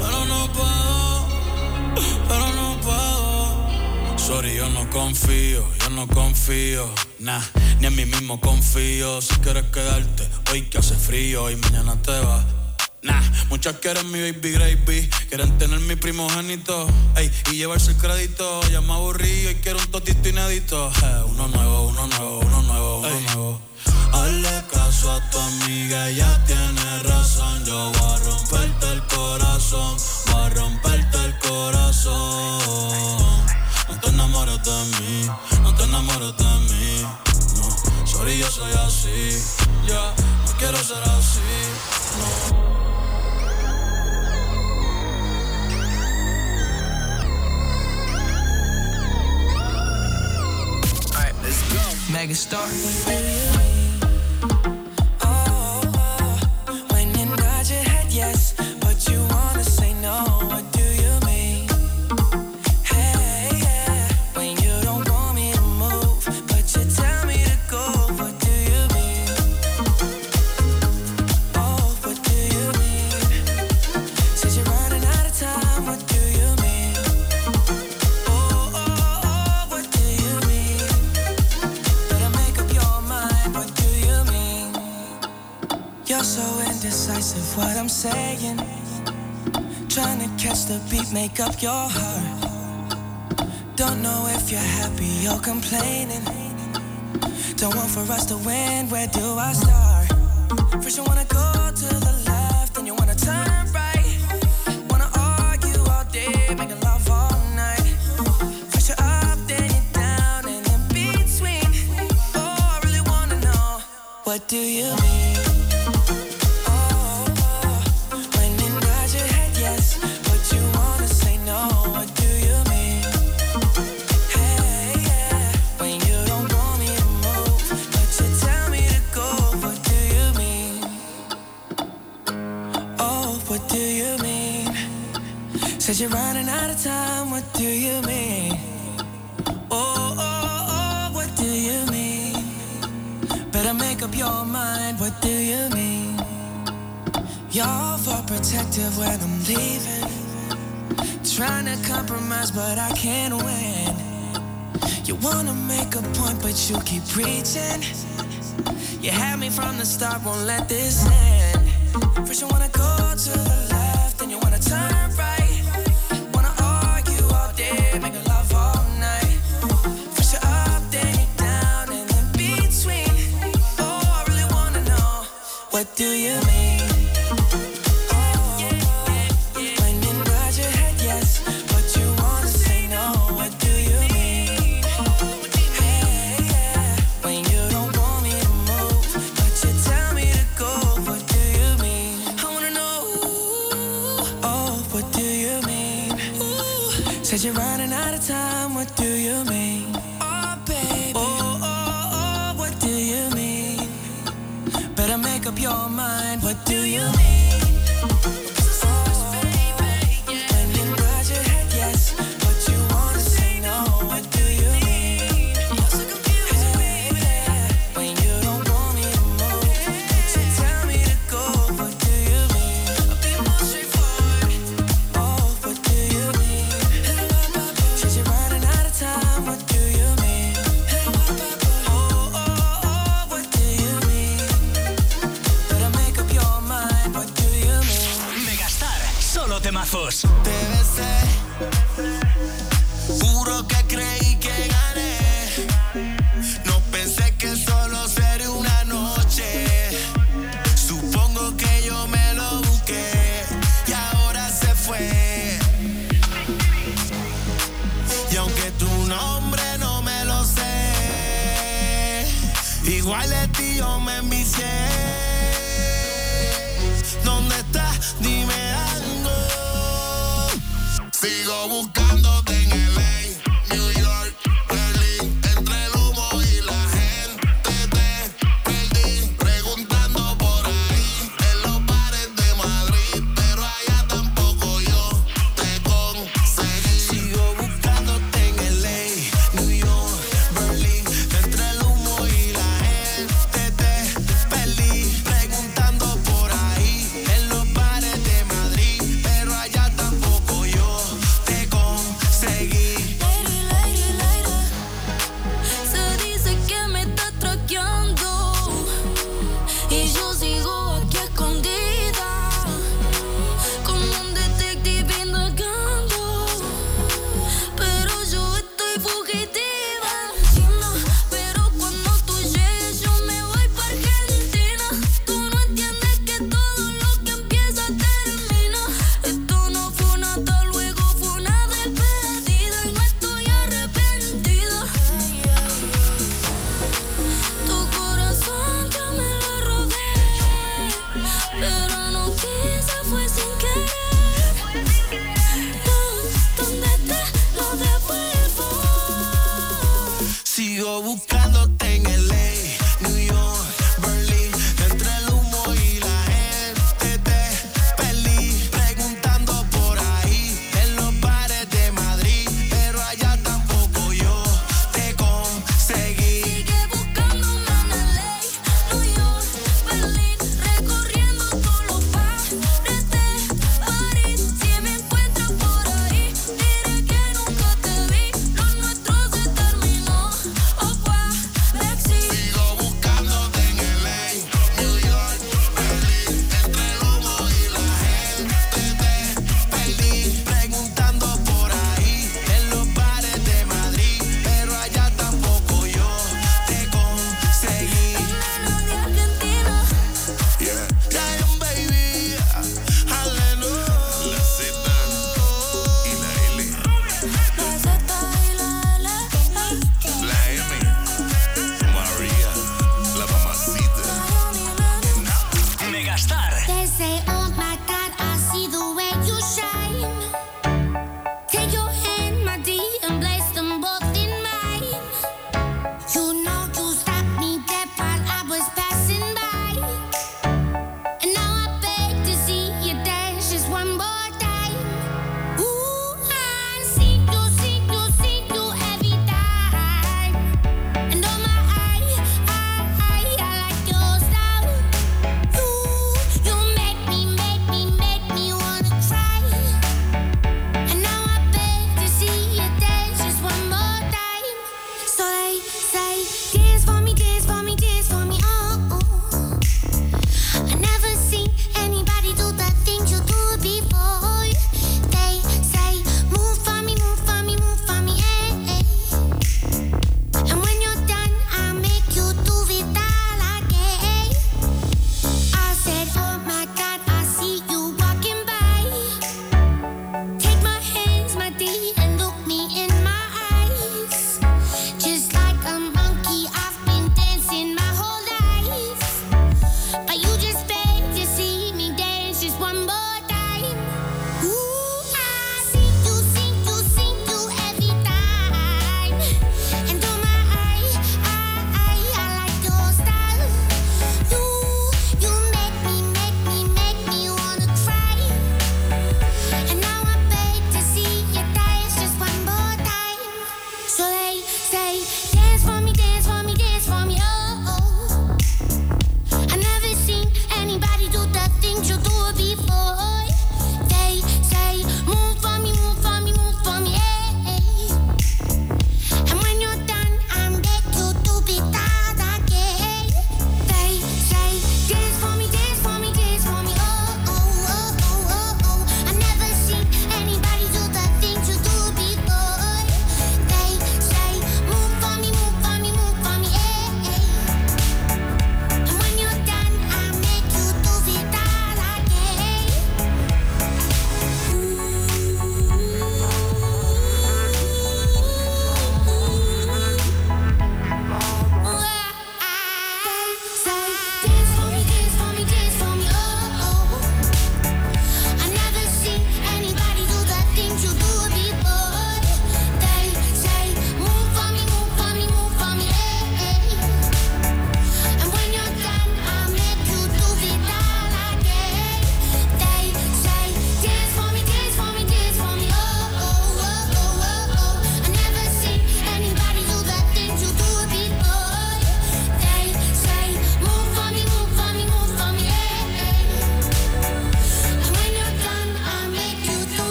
pero no puedo, pero no puedo. Sorry, yo no confío, yo no confío hoy, mañana te vas. Nah, muchas quieren mi baby gravy, quieren tener mi primogénito, ey, y llevarse el crédito. Ya me aburrí y quiero un totito inédito. Eh, uno nuevo, uno nuevo, uno nuevo, uno nuevo. Hazle caso a tu amiga, ella tiene razón, yo voy make up your heart. Don't know if you're happy or complaining. Don't want for us to win, where do I start? First, you wanna go. You had me from the start, won't let this end.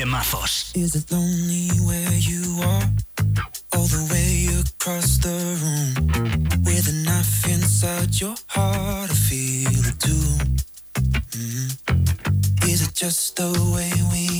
temazos. Is it lonely where you are? All the way across the room. With a knife inside your heart, I feel it too. Mm-hmm. Is it just the way we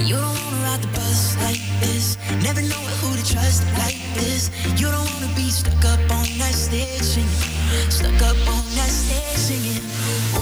You don't wanna ride the bus like this. Never know who to trust like this. You don't wanna be stuck up on that stage singing. Stuck up on that stage singing.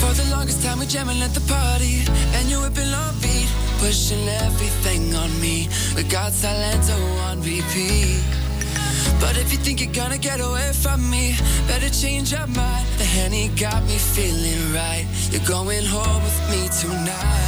For the longest time, we're jamming at the party, and you're whipping on beat, pushing everything on me. We got Silento oh, on repeat. But if you think you're gonna get away from me, better change your mind. The honey got me feeling right. You're going home with me tonight.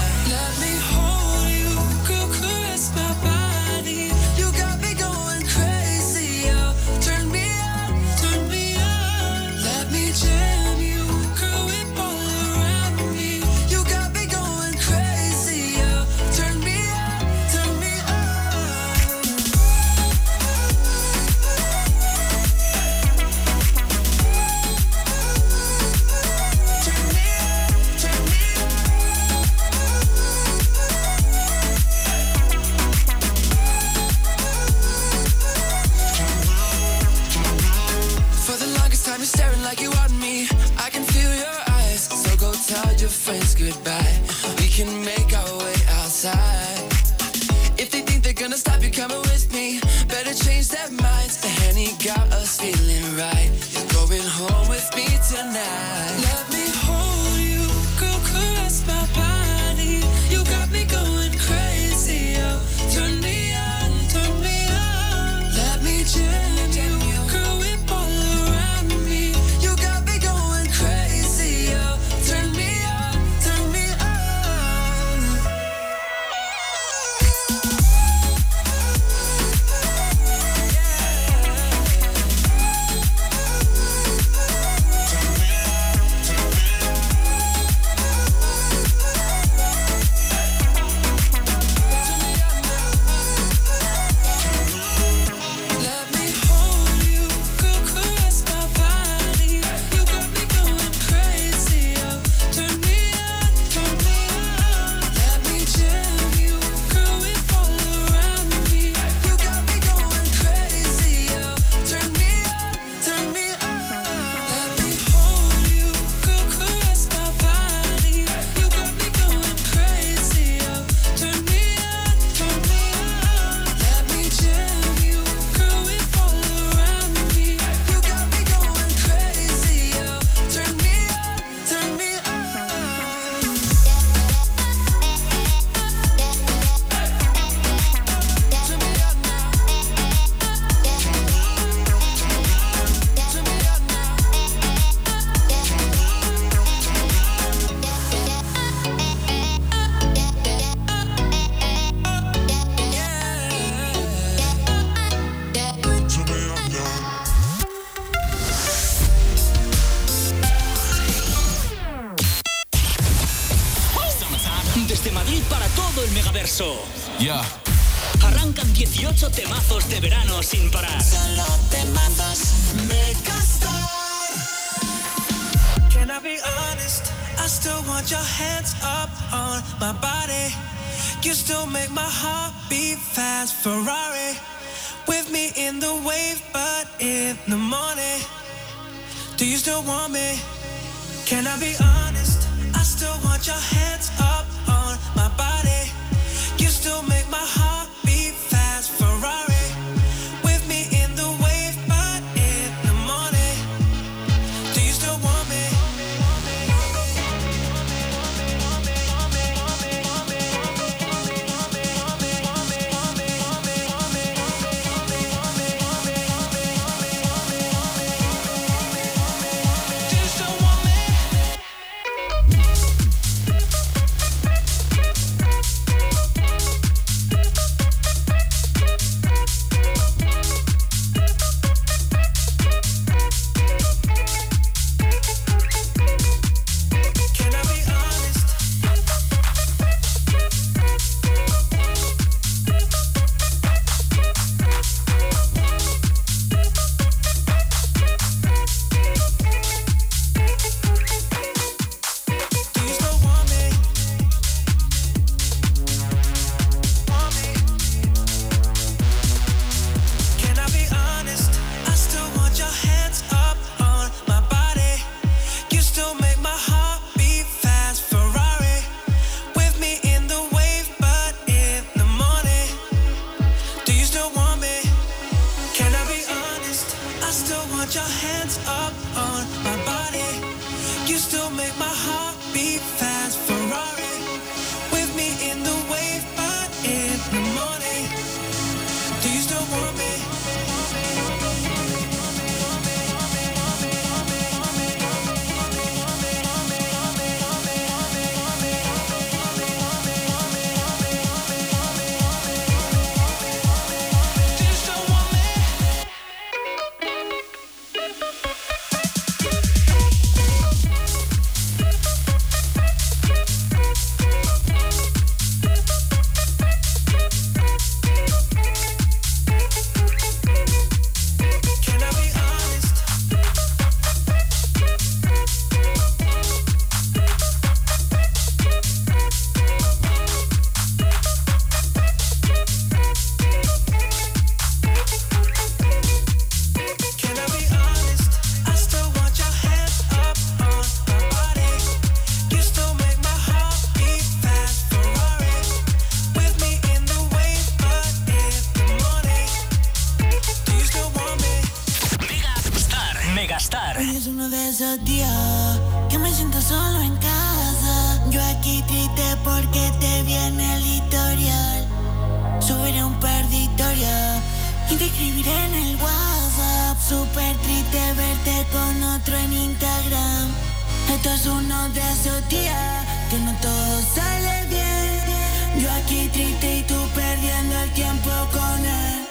contradictoria y te escribiré en el WhatsApp. Súper triste verte con otro en Instagram. Esto es uno de esos días que no todo sale bien. Yo aquí triste y tú perdiendo el tiempo con él.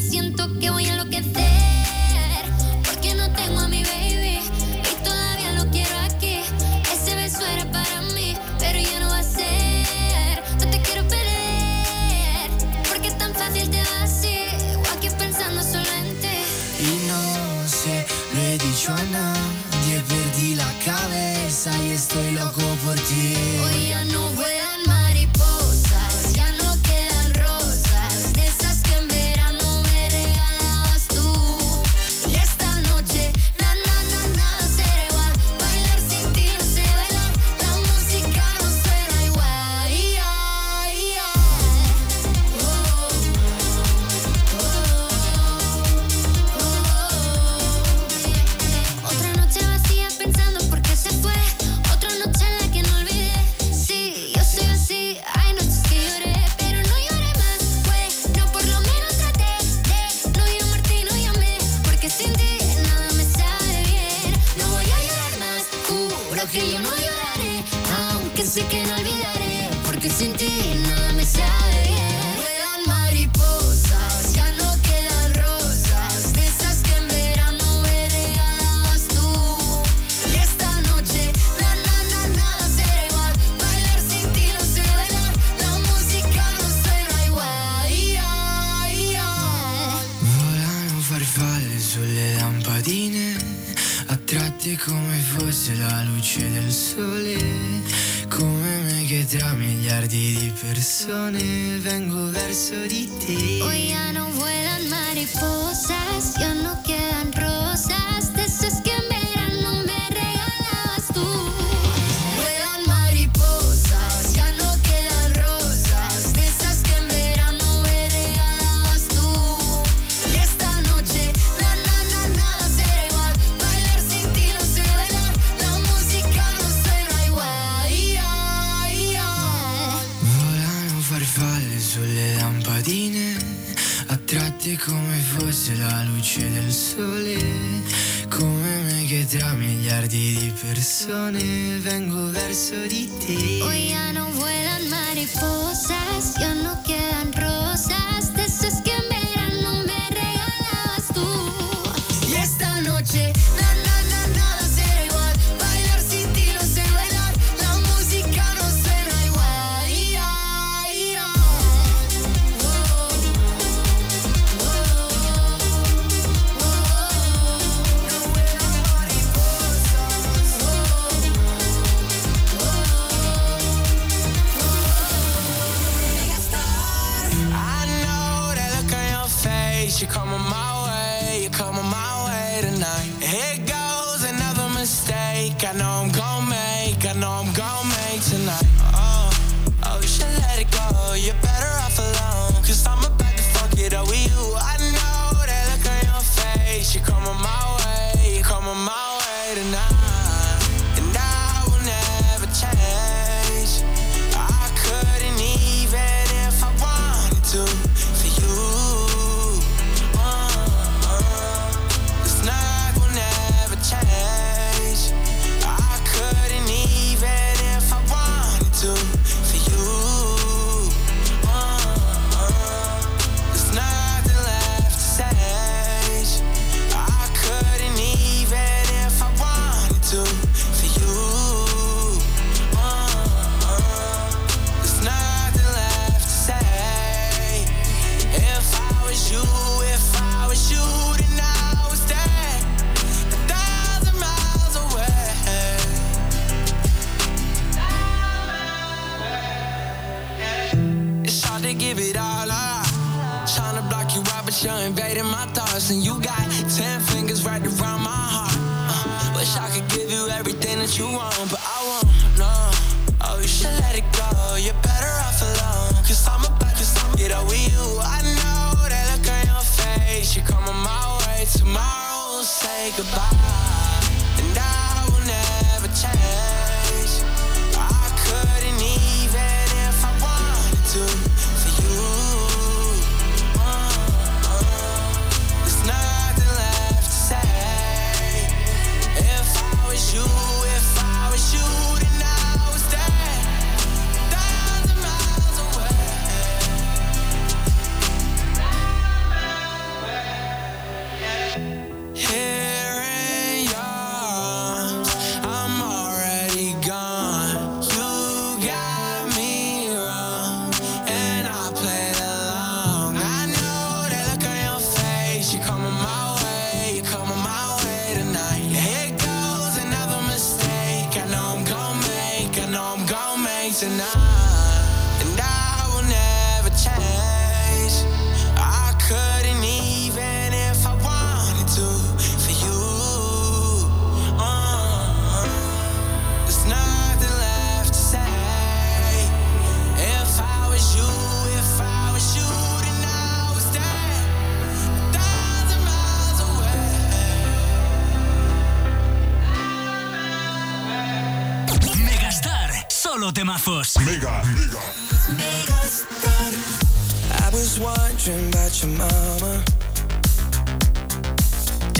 Siento que voy a enloquecer.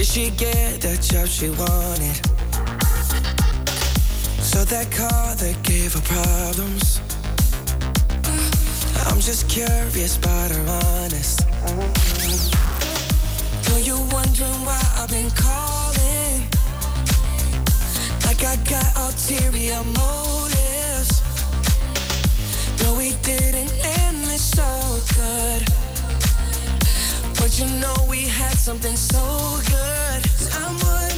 she get the job she wanted? So that car that gave her problems. I'm just curious but I'm honest. Though you wondering why I've been calling? Like I got ulterior motives. Though we didn't end this so good. But you know we had something so good. I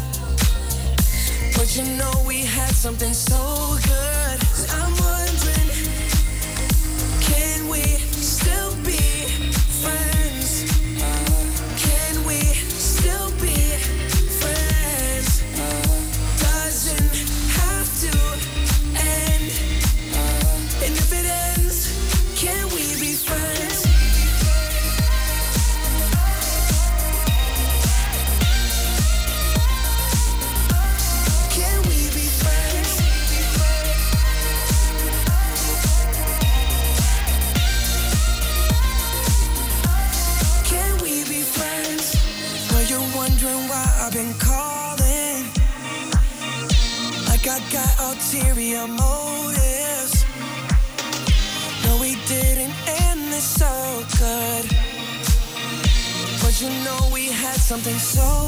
But you know we had something so good. I'm wondering, can we still? something so